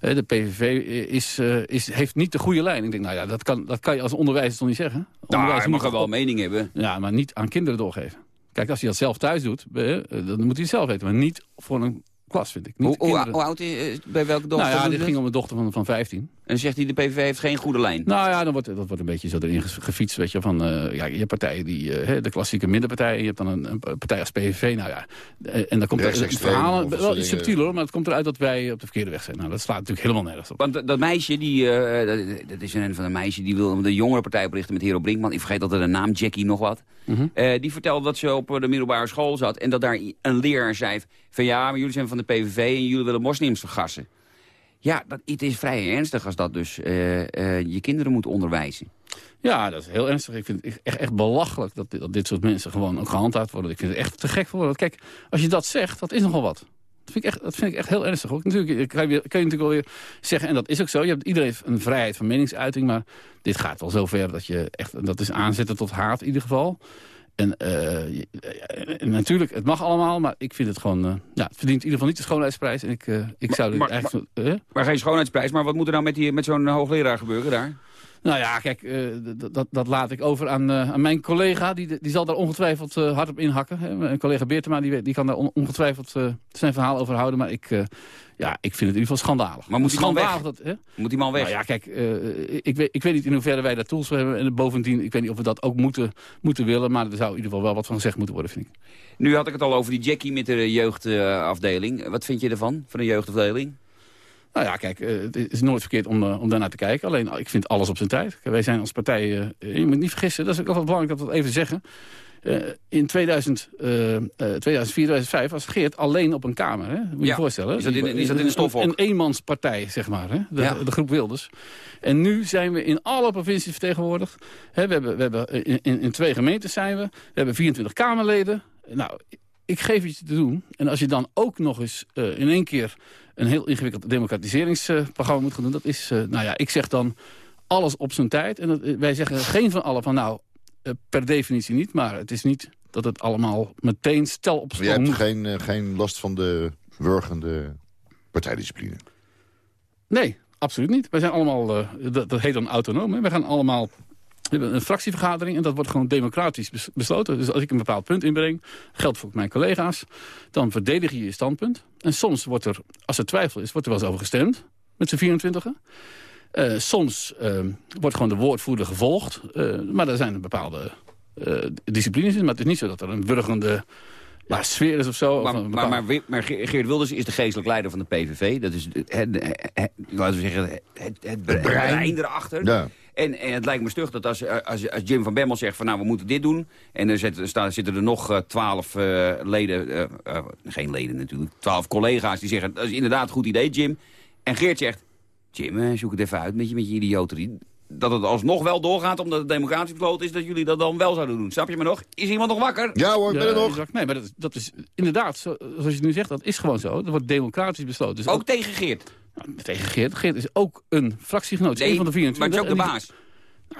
de PVV is, is, heeft niet de goede lijn. Ik denk, nou ja, dat kan, dat kan je als onderwijzer toch niet zeggen? Nou, Onderwijzer je mag er wel op- mening hebben. Ja, maar niet aan kinderen doorgeven. Kijk, als hij dat zelf thuis doet, eh, eh, dan moet hij het zelf weten. Maar niet voor een klas, vind ik. Niet Hoe, hoe, kinderen. hoe oud is, bij welke dochter nou ja, dit ging om een dochter van, van 15. En zegt hij, de PVV heeft geen goede lijn. Nou ja, dan wordt, dat wordt een beetje zo erin gefietst. Weet je, van, eh, ja, je hebt partijen, die, eh, hè, de klassieke middenpartijen. Je hebt dan een, een partij als PVV. Nou ja, eh, en dan komt er of dat wel iets subtieler hoor, maar het komt eruit dat wij op de verkeerde weg zijn. Nou, dat slaat natuurlijk helemaal nergens op. Want dat- meisje, die, eh, dat, dat is een van een meisje... die wil de jongere partij oprichten met Hero Brinkman. Ik vergeet altijd de naam, Jackie nog wat. Mhm. Eh, die vertelde dat ze op de middelbare school zat... en dat daar een leraar zei van... ja, maar jullie zijn van de PVV en jullie willen moslims vergassen. Ja, dat, het is vrij ernstig als dat dus eh, eh, je kinderen moet onderwijzen. Ja, dat is heel ernstig. Ik vind het echt, echt belachelijk dat dit, dat dit soort mensen gewoon ook gehandhaafd worden. Ik vind het echt te gek voor. Kijk, als je dat zegt, dat is nogal wat. Dat vind ik echt, dat vind ik echt heel ernstig. Ook. Natuurlijk kan je, kan je natuurlijk wel weer zeggen, en dat is ook zo. Je hebt, iedereen heeft een vrijheid van meningsuiting, maar dit gaat wel zover dat je echt, dat is aanzetten tot haat in ieder geval. En, eh, eh, en natuurlijk, het mag allemaal, maar ik vind het gewoon... eh, ja, het verdient in ieder geval niet de schoonheidsprijs. En ik, eh, ik zou dit maar- eigenlijk... eh? Maar geen schoonheidsprijs, maar wat moet er nou met, die- met zo'n hoogleraar gebeuren daar? Nou ja, kijk, eh, dat, dat laat ik over aan, eh, aan mijn collega. Die, die zal daar ongetwijfeld eh, hard op inhakken. Hè. Mijn collega Beertema die, die kan daar on- ongetwijfeld zijn verhaal over houden. Maar ik, ja, ik vind het in ieder geval schandalig. Maar moet die man weg? Dat, hè? Moet die man weg? Nou ja, kijk, ik, weet, ik weet niet in hoeverre wij daar tools voor hebben. En bovendien, ik weet niet of we dat ook moeten, moeten willen. Maar er zou in ieder geval wel wat van gezegd moeten worden, vind ik. Nu had ik het al over die Jackie met de jeugdafdeling. Wat vind je ervan, van de jeugdafdeling? Nou ja, kijk, eh, het is nooit verkeerd om, eh, om daarnaar te kijken. Alleen, ik vind alles op zijn tijd. Wij zijn als partij, eh, je moet niet vergissen, dat is ook altijd belangrijk dat we dat even zeggen. In 2000, eh, eh, 2004, 2005 was Geert alleen op een kamer. Hè? Moet je Ja. je voorstellen. Is dat in- is dat in de stofhok? Een, een eenmanspartij, zeg maar. Hè? De, Ja. de groep Wilders. En nu zijn we in alle provincies vertegenwoordigd. Hè, we hebben, we hebben, in, in, twee gemeentes zijn we. We hebben 24 Kamerleden. Nou, ik geef iets te doen. En als je dan ook nog eens in één keer een heel ingewikkeld democratiseringsprogramma moet gaan doen. Dat is, eh, nou ja, ik zeg dan alles op zijn tijd. En dat, eh, wij zeggen geen van allen van nou, eh, per definitie niet. Maar het is niet dat het allemaal meteen stel op zijn. Je hebt geen, geen last van de wurgende partijdiscipline? Nee, absoluut niet. Wij zijn allemaal, dat, dat, heet dan autonoom. Hè? Wij gaan allemaal we hebben een fractievergadering en dat wordt gewoon democratisch besloten. Dus als ik een bepaald punt inbreng, geldt voor mijn collega's... dan verdedig je je standpunt. En soms wordt er, als er twijfel is, wordt er wel eens over gestemd met z'n 24 uh, eh, soms ehm, wordt gewoon de woordvoerder gevolgd. Eh, maar er zijn een bepaalde eh, disciplines in. Maar het is niet zo dat er een burgende maar sfeer is of zo. Maar, of maar, maar, Geert Wilders is de geestelijk leider van de PVV. Dat is, het, het, laten we zeggen, het, brein. brein erachter. Ja. En, het lijkt me stug dat als, eh, als, als Jim van Bemmel zegt van nou we moeten dit doen. En er zitten, staan, zitten er nog eh, twaalf eh, leden, geen leden natuurlijk, twaalf collega's die zeggen dat is inderdaad een goed idee Jim. En Geert zegt, Jim zoek het even uit met je, met je idioterie. Dat het alsnog wel doorgaat omdat het democratisch besloten is dat jullie dat dan wel zouden doen. Snap je me nog? Is iemand nog wakker? Ja hoor, ik ben er nog. Nee, maar dat, dat is inderdaad, zoals je nu zegt, dat is gewoon zo. Dat wordt democratisch besloten. Dus ook, ook tegen Geert? Tegen Geert. Geert is ook een fractiegenoot. Nee, een van de 24. maar het is ook de baas.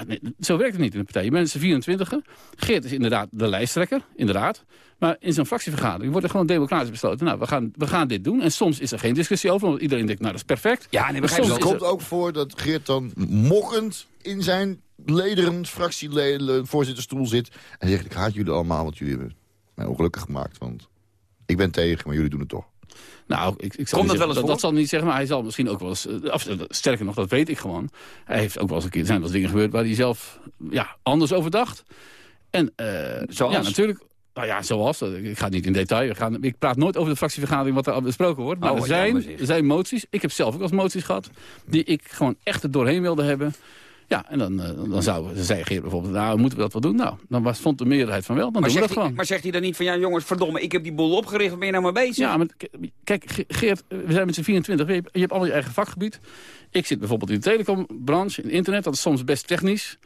Nou, zo werkt het niet in de partij. Je bent 24 Geert is inderdaad de lijsttrekker, inderdaad. Maar in zo'n fractievergadering wordt er gewoon democratisch besloten. Nou, we gaan, we gaan dit doen. En soms is er geen discussie over, want iedereen denkt, nou, dat is perfect. Ja, nee, begrijp Het komt ook voor dat Geert dan mokkend in zijn lederend fractieleden, voorzitterstoel zit. En zegt, ik haat jullie allemaal, want jullie hebben mij ongelukkig gemaakt. Want ik ben tegen, maar jullie doen het toch. Nou, ik, ik Komt dat wel eens dat, dat, zal niet zeggen, maar hij zal misschien ook wel eens... Eh, eh, sterker nog, dat weet ik gewoon. Hij heeft ook wel eens een keer... zijn wat dingen gebeurd waar hij zelf ja, anders over dacht. En eh, Zoals? ja, natuurlijk... Nou ja, zoals. Ik ga niet in detail. Ik praat nooit over de fractievergadering wat er besproken wordt. Maar oh, er, zijn, er zijn moties. Ik heb zelf ook als moties gehad. Die ik gewoon echt er doorheen wilde hebben. Ja, en dan, eh, dan, zou, zei Geert bijvoorbeeld, nou, moeten we dat wel doen? Nou, dan was, vond de meerderheid van wel, dan doen we dat gewoon. Maar zegt hij dan niet van, ja jongens, verdomme, ik heb die boel opgericht, wat ben je nou mee bezig? Ja, maar kijk, Geert, eh, we zijn met z'n 24, je hebt, al je eigen vakgebied. Ik zit bijvoorbeeld in de telecombranche, in internet, dat is soms best technisch.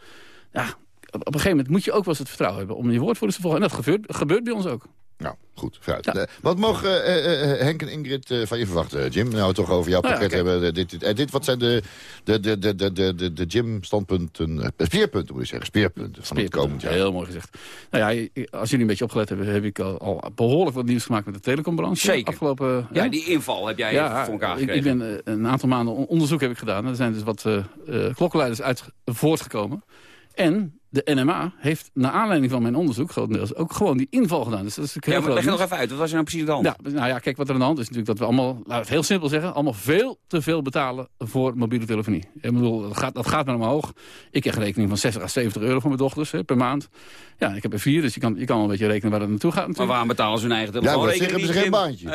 Ja, op een gegeven moment moet je ook wel eens het vertrouwen hebben om je woordvoerders te volgen. En dat gebeurt, gebeurt bij ons ook. Nou, goed, vooruit. Eh, wat mogen eh, eh, Henk en Ingrid van je verwachten, Jim? Nou, toch over jouw nou pakket hebben. Dit, dit, wat zijn de, de, de, de, de, de, de Jim-standpunten, speerpunten moet je zeggen, speerpunten van het komend jaar? Heel mooi gezegd. Nou ja, als jullie een beetje opgelet hebben, heb ik al, al behoorlijk wat nieuws gemaakt met de telecombranche. Zeker. Afgelopen, ja, die inval heb jij voor elkaar gekregen. Ik, ben een aantal maanden onderzoek heb ik gedaan. Er zijn dus wat klokkenluiders uit voortgekomen. En de NMA heeft, naar aanleiding van mijn onderzoek grotendeels, ook gewoon die inval gedaan. Dus dat is ja, maar leg nog even uit, wat was er nou precies aan de hand? Ja, nou ja, kijk, wat er aan de hand is natuurlijk dat we allemaal, laat het heel simpel zeggen, allemaal veel te veel betalen voor mobiele telefonie. Ik bedoel, dat gaat, dat gaat maar omhoog. Ik krijg rekening van 60 à 70 euro voor mijn dochters hè, per maand. Ja, ik heb er vier, dus je kan, je kan wel een beetje rekenen waar dat naartoe gaat. Natuurlijk. Maar waarom betalen ze hun eigen telefoon? Ja, hebben ze geen baantje.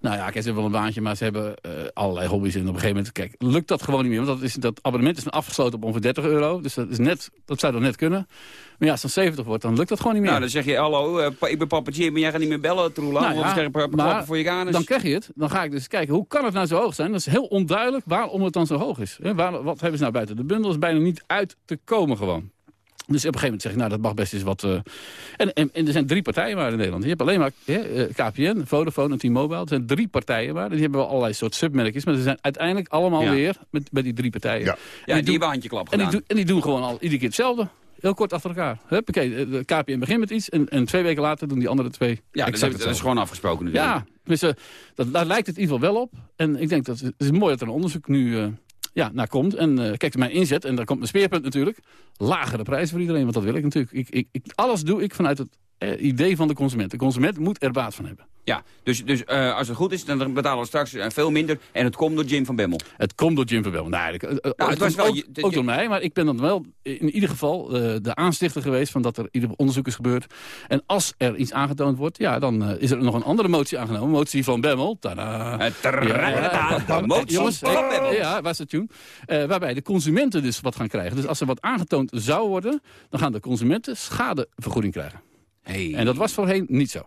Nou ja, kijk, ze hebben wel een baantje, maar ze hebben eh, allerlei hobby's. En op een gegeven moment, kijk, lukt dat gewoon niet meer. Want dat, is, dat abonnement is afgesloten op ongeveer 30 euro. Dus dat, is net, dat zou dan net kunnen. Maar ja, als dan 70 wordt, dan lukt dat gewoon niet meer. Nou, dan zeg je, hallo, eh, ik ben papa Jim, maar jij gaat niet meer bellen, troela. Nou, voor je. Dan krijg je het. Dan ga ik dus kijken, hoe kan het nou zo hoog zijn? Dat is heel onduidelijk waarom het dan zo hoog is. Waar, wat hebben ze nou buiten de bundel? is bijna niet uit te komen gewoon. Dus op een gegeven moment zeg ik, nou, dat mag best eens wat... Eh, en, en, er zijn drie partijen waar in Nederland. Je hebt alleen maar eh, KPN, Vodafone en T-Mobile. Er zijn drie partijen waar. Die hebben wel allerlei soort submerkjes. Maar ze zijn uiteindelijk allemaal weer met, met die drie partijen. Ja, die, die, gedaan. Die, en die doen gewoon al iedere keer hetzelfde heel kort achter elkaar. Oké, eh, de KPN begint met iets en, en twee weken later doen die andere twee... Ja, dat, dat is gewoon afgesproken. Ja, dus, eh, dat, daar lijkt het in ieder geval wel op. En ik denk dat het is mooi dat er een onderzoek nu... Eh, ja, naar komt. En uh, kijk, mijn inzet, en daar komt mijn speerpunt natuurlijk... lagere prijs voor iedereen, want dat wil ik natuurlijk. Ik, ik, ik, alles doe ik vanuit het uh, idee van de consument. De consument moet er baat van hebben. Ja, dus, dus eh, als het goed is, dan betalen we straks eh, veel minder. En het komt door Jim van Bemmel. Het komt door Jim van Bemmel. Nou, het, was wel, ook, door mij, maar ik ben dan wel in ieder geval de aanstichter geweest... van dat er ieder onderzoek is gebeurd. En als er iets aangetoond wordt, ja, dan is er nog een andere motie aangenomen. Motie van Bemmel. Tadaa. Ja, motie van Bemmel. Waarbij de consumenten dus wat gaan krijgen. Dus als er wat aangetoond zou worden... dan gaan de consumenten schadevergoeding krijgen. Hey. En dat was voorheen niet zo.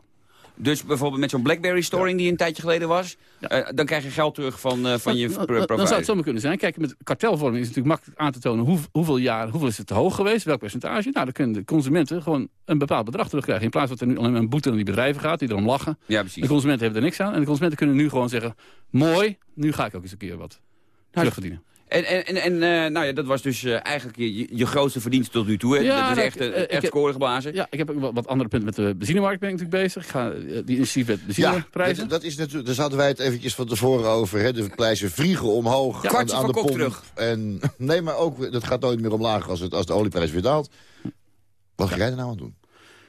Dus bijvoorbeeld met zo'n BlackBerry storing die een tijdje geleden was... eh, dan krijg je geld terug van, eh, van je Dan- pro- dan, zou provider. het zomaar kunnen zijn. Kijk, met kartelvorming is het natuurlijk makkelijk aan te tonen... Hoe, hoeveel jaar, hoeveel is het te hoog geweest, welk percentage. Nou, dan kunnen de consumenten gewoon een bepaald bedrag terugkrijgen. In plaats van dat er nu alleen maar een boete aan die bedrijven gaat... die erom lachen. Ja, precies. De consumenten hebben er niks aan. En de consumenten kunnen nu gewoon zeggen... mooi, nu ga ik ook eens een keer wat terugverdienen. En, en, en, en eh, nou ja, dat was dus eh, eigenlijk je, je grootste verdienste tot nu toe. Hè? Ja, dat is dat- echt, eh, eh, ik echt heb- scoren geblazen. Ja, ik heb ook wat, andere punten met de benzinemarkt ben ik natuurlijk bezig. Ik ga eh, die initiatief met Ja, benzineprijzen. dat, dat is natuurlijk, daar hadden wij het eventjes van tevoren over. Hè. De prijzen vliegen omhoog Ja, aan, kwartje aan van de kok pomp. terug. En, <laughs> nee, maar ook, dat gaat nooit meer omlaag als, het, als de olieprijs weer daalt. Wat ga jij er nou aan doen?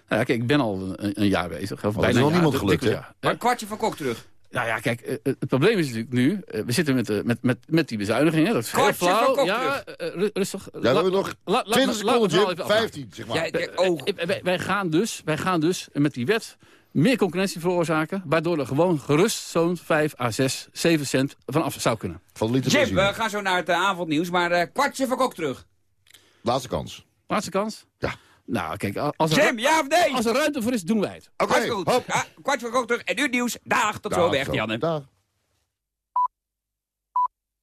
Nou ja, kijk, ik ben al een, een jaar bezig. Of Oh, bijna is nog een niemand dik- gelukt, hè? ja. Maar een kwartje van kok terug. Nou ja, kijk, eh, het probleem is natuurlijk nu... eh, we zitten met, eh, met, met, met die bezuinigingen. Dat is heel Kwartje van flauw. Ja, eh, ru- rustig. Ja, we hebben nog 20 seconden, Jim. 15, zeg maar. Eh, eh, wij, wij, gaan dus, wij gaan dus met die wet meer concurrentie veroorzaken... waardoor er gewoon gerust zo'n 5 à 6, 7 cent vanaf zou kunnen. Van liter Jim, benzine. we gaan zo naar het eh, avondnieuws, maar eh, kwartje van kok terug. Laatste kans. Laatste kans? Ja. Nou, kijk, als er, Jim, ja of nee? als er ruimte voor is, doen wij het. Oké, goed. hop. Van kok terug en nu het nieuws. Dag, tot Dag, zo weg. Janne. Dag.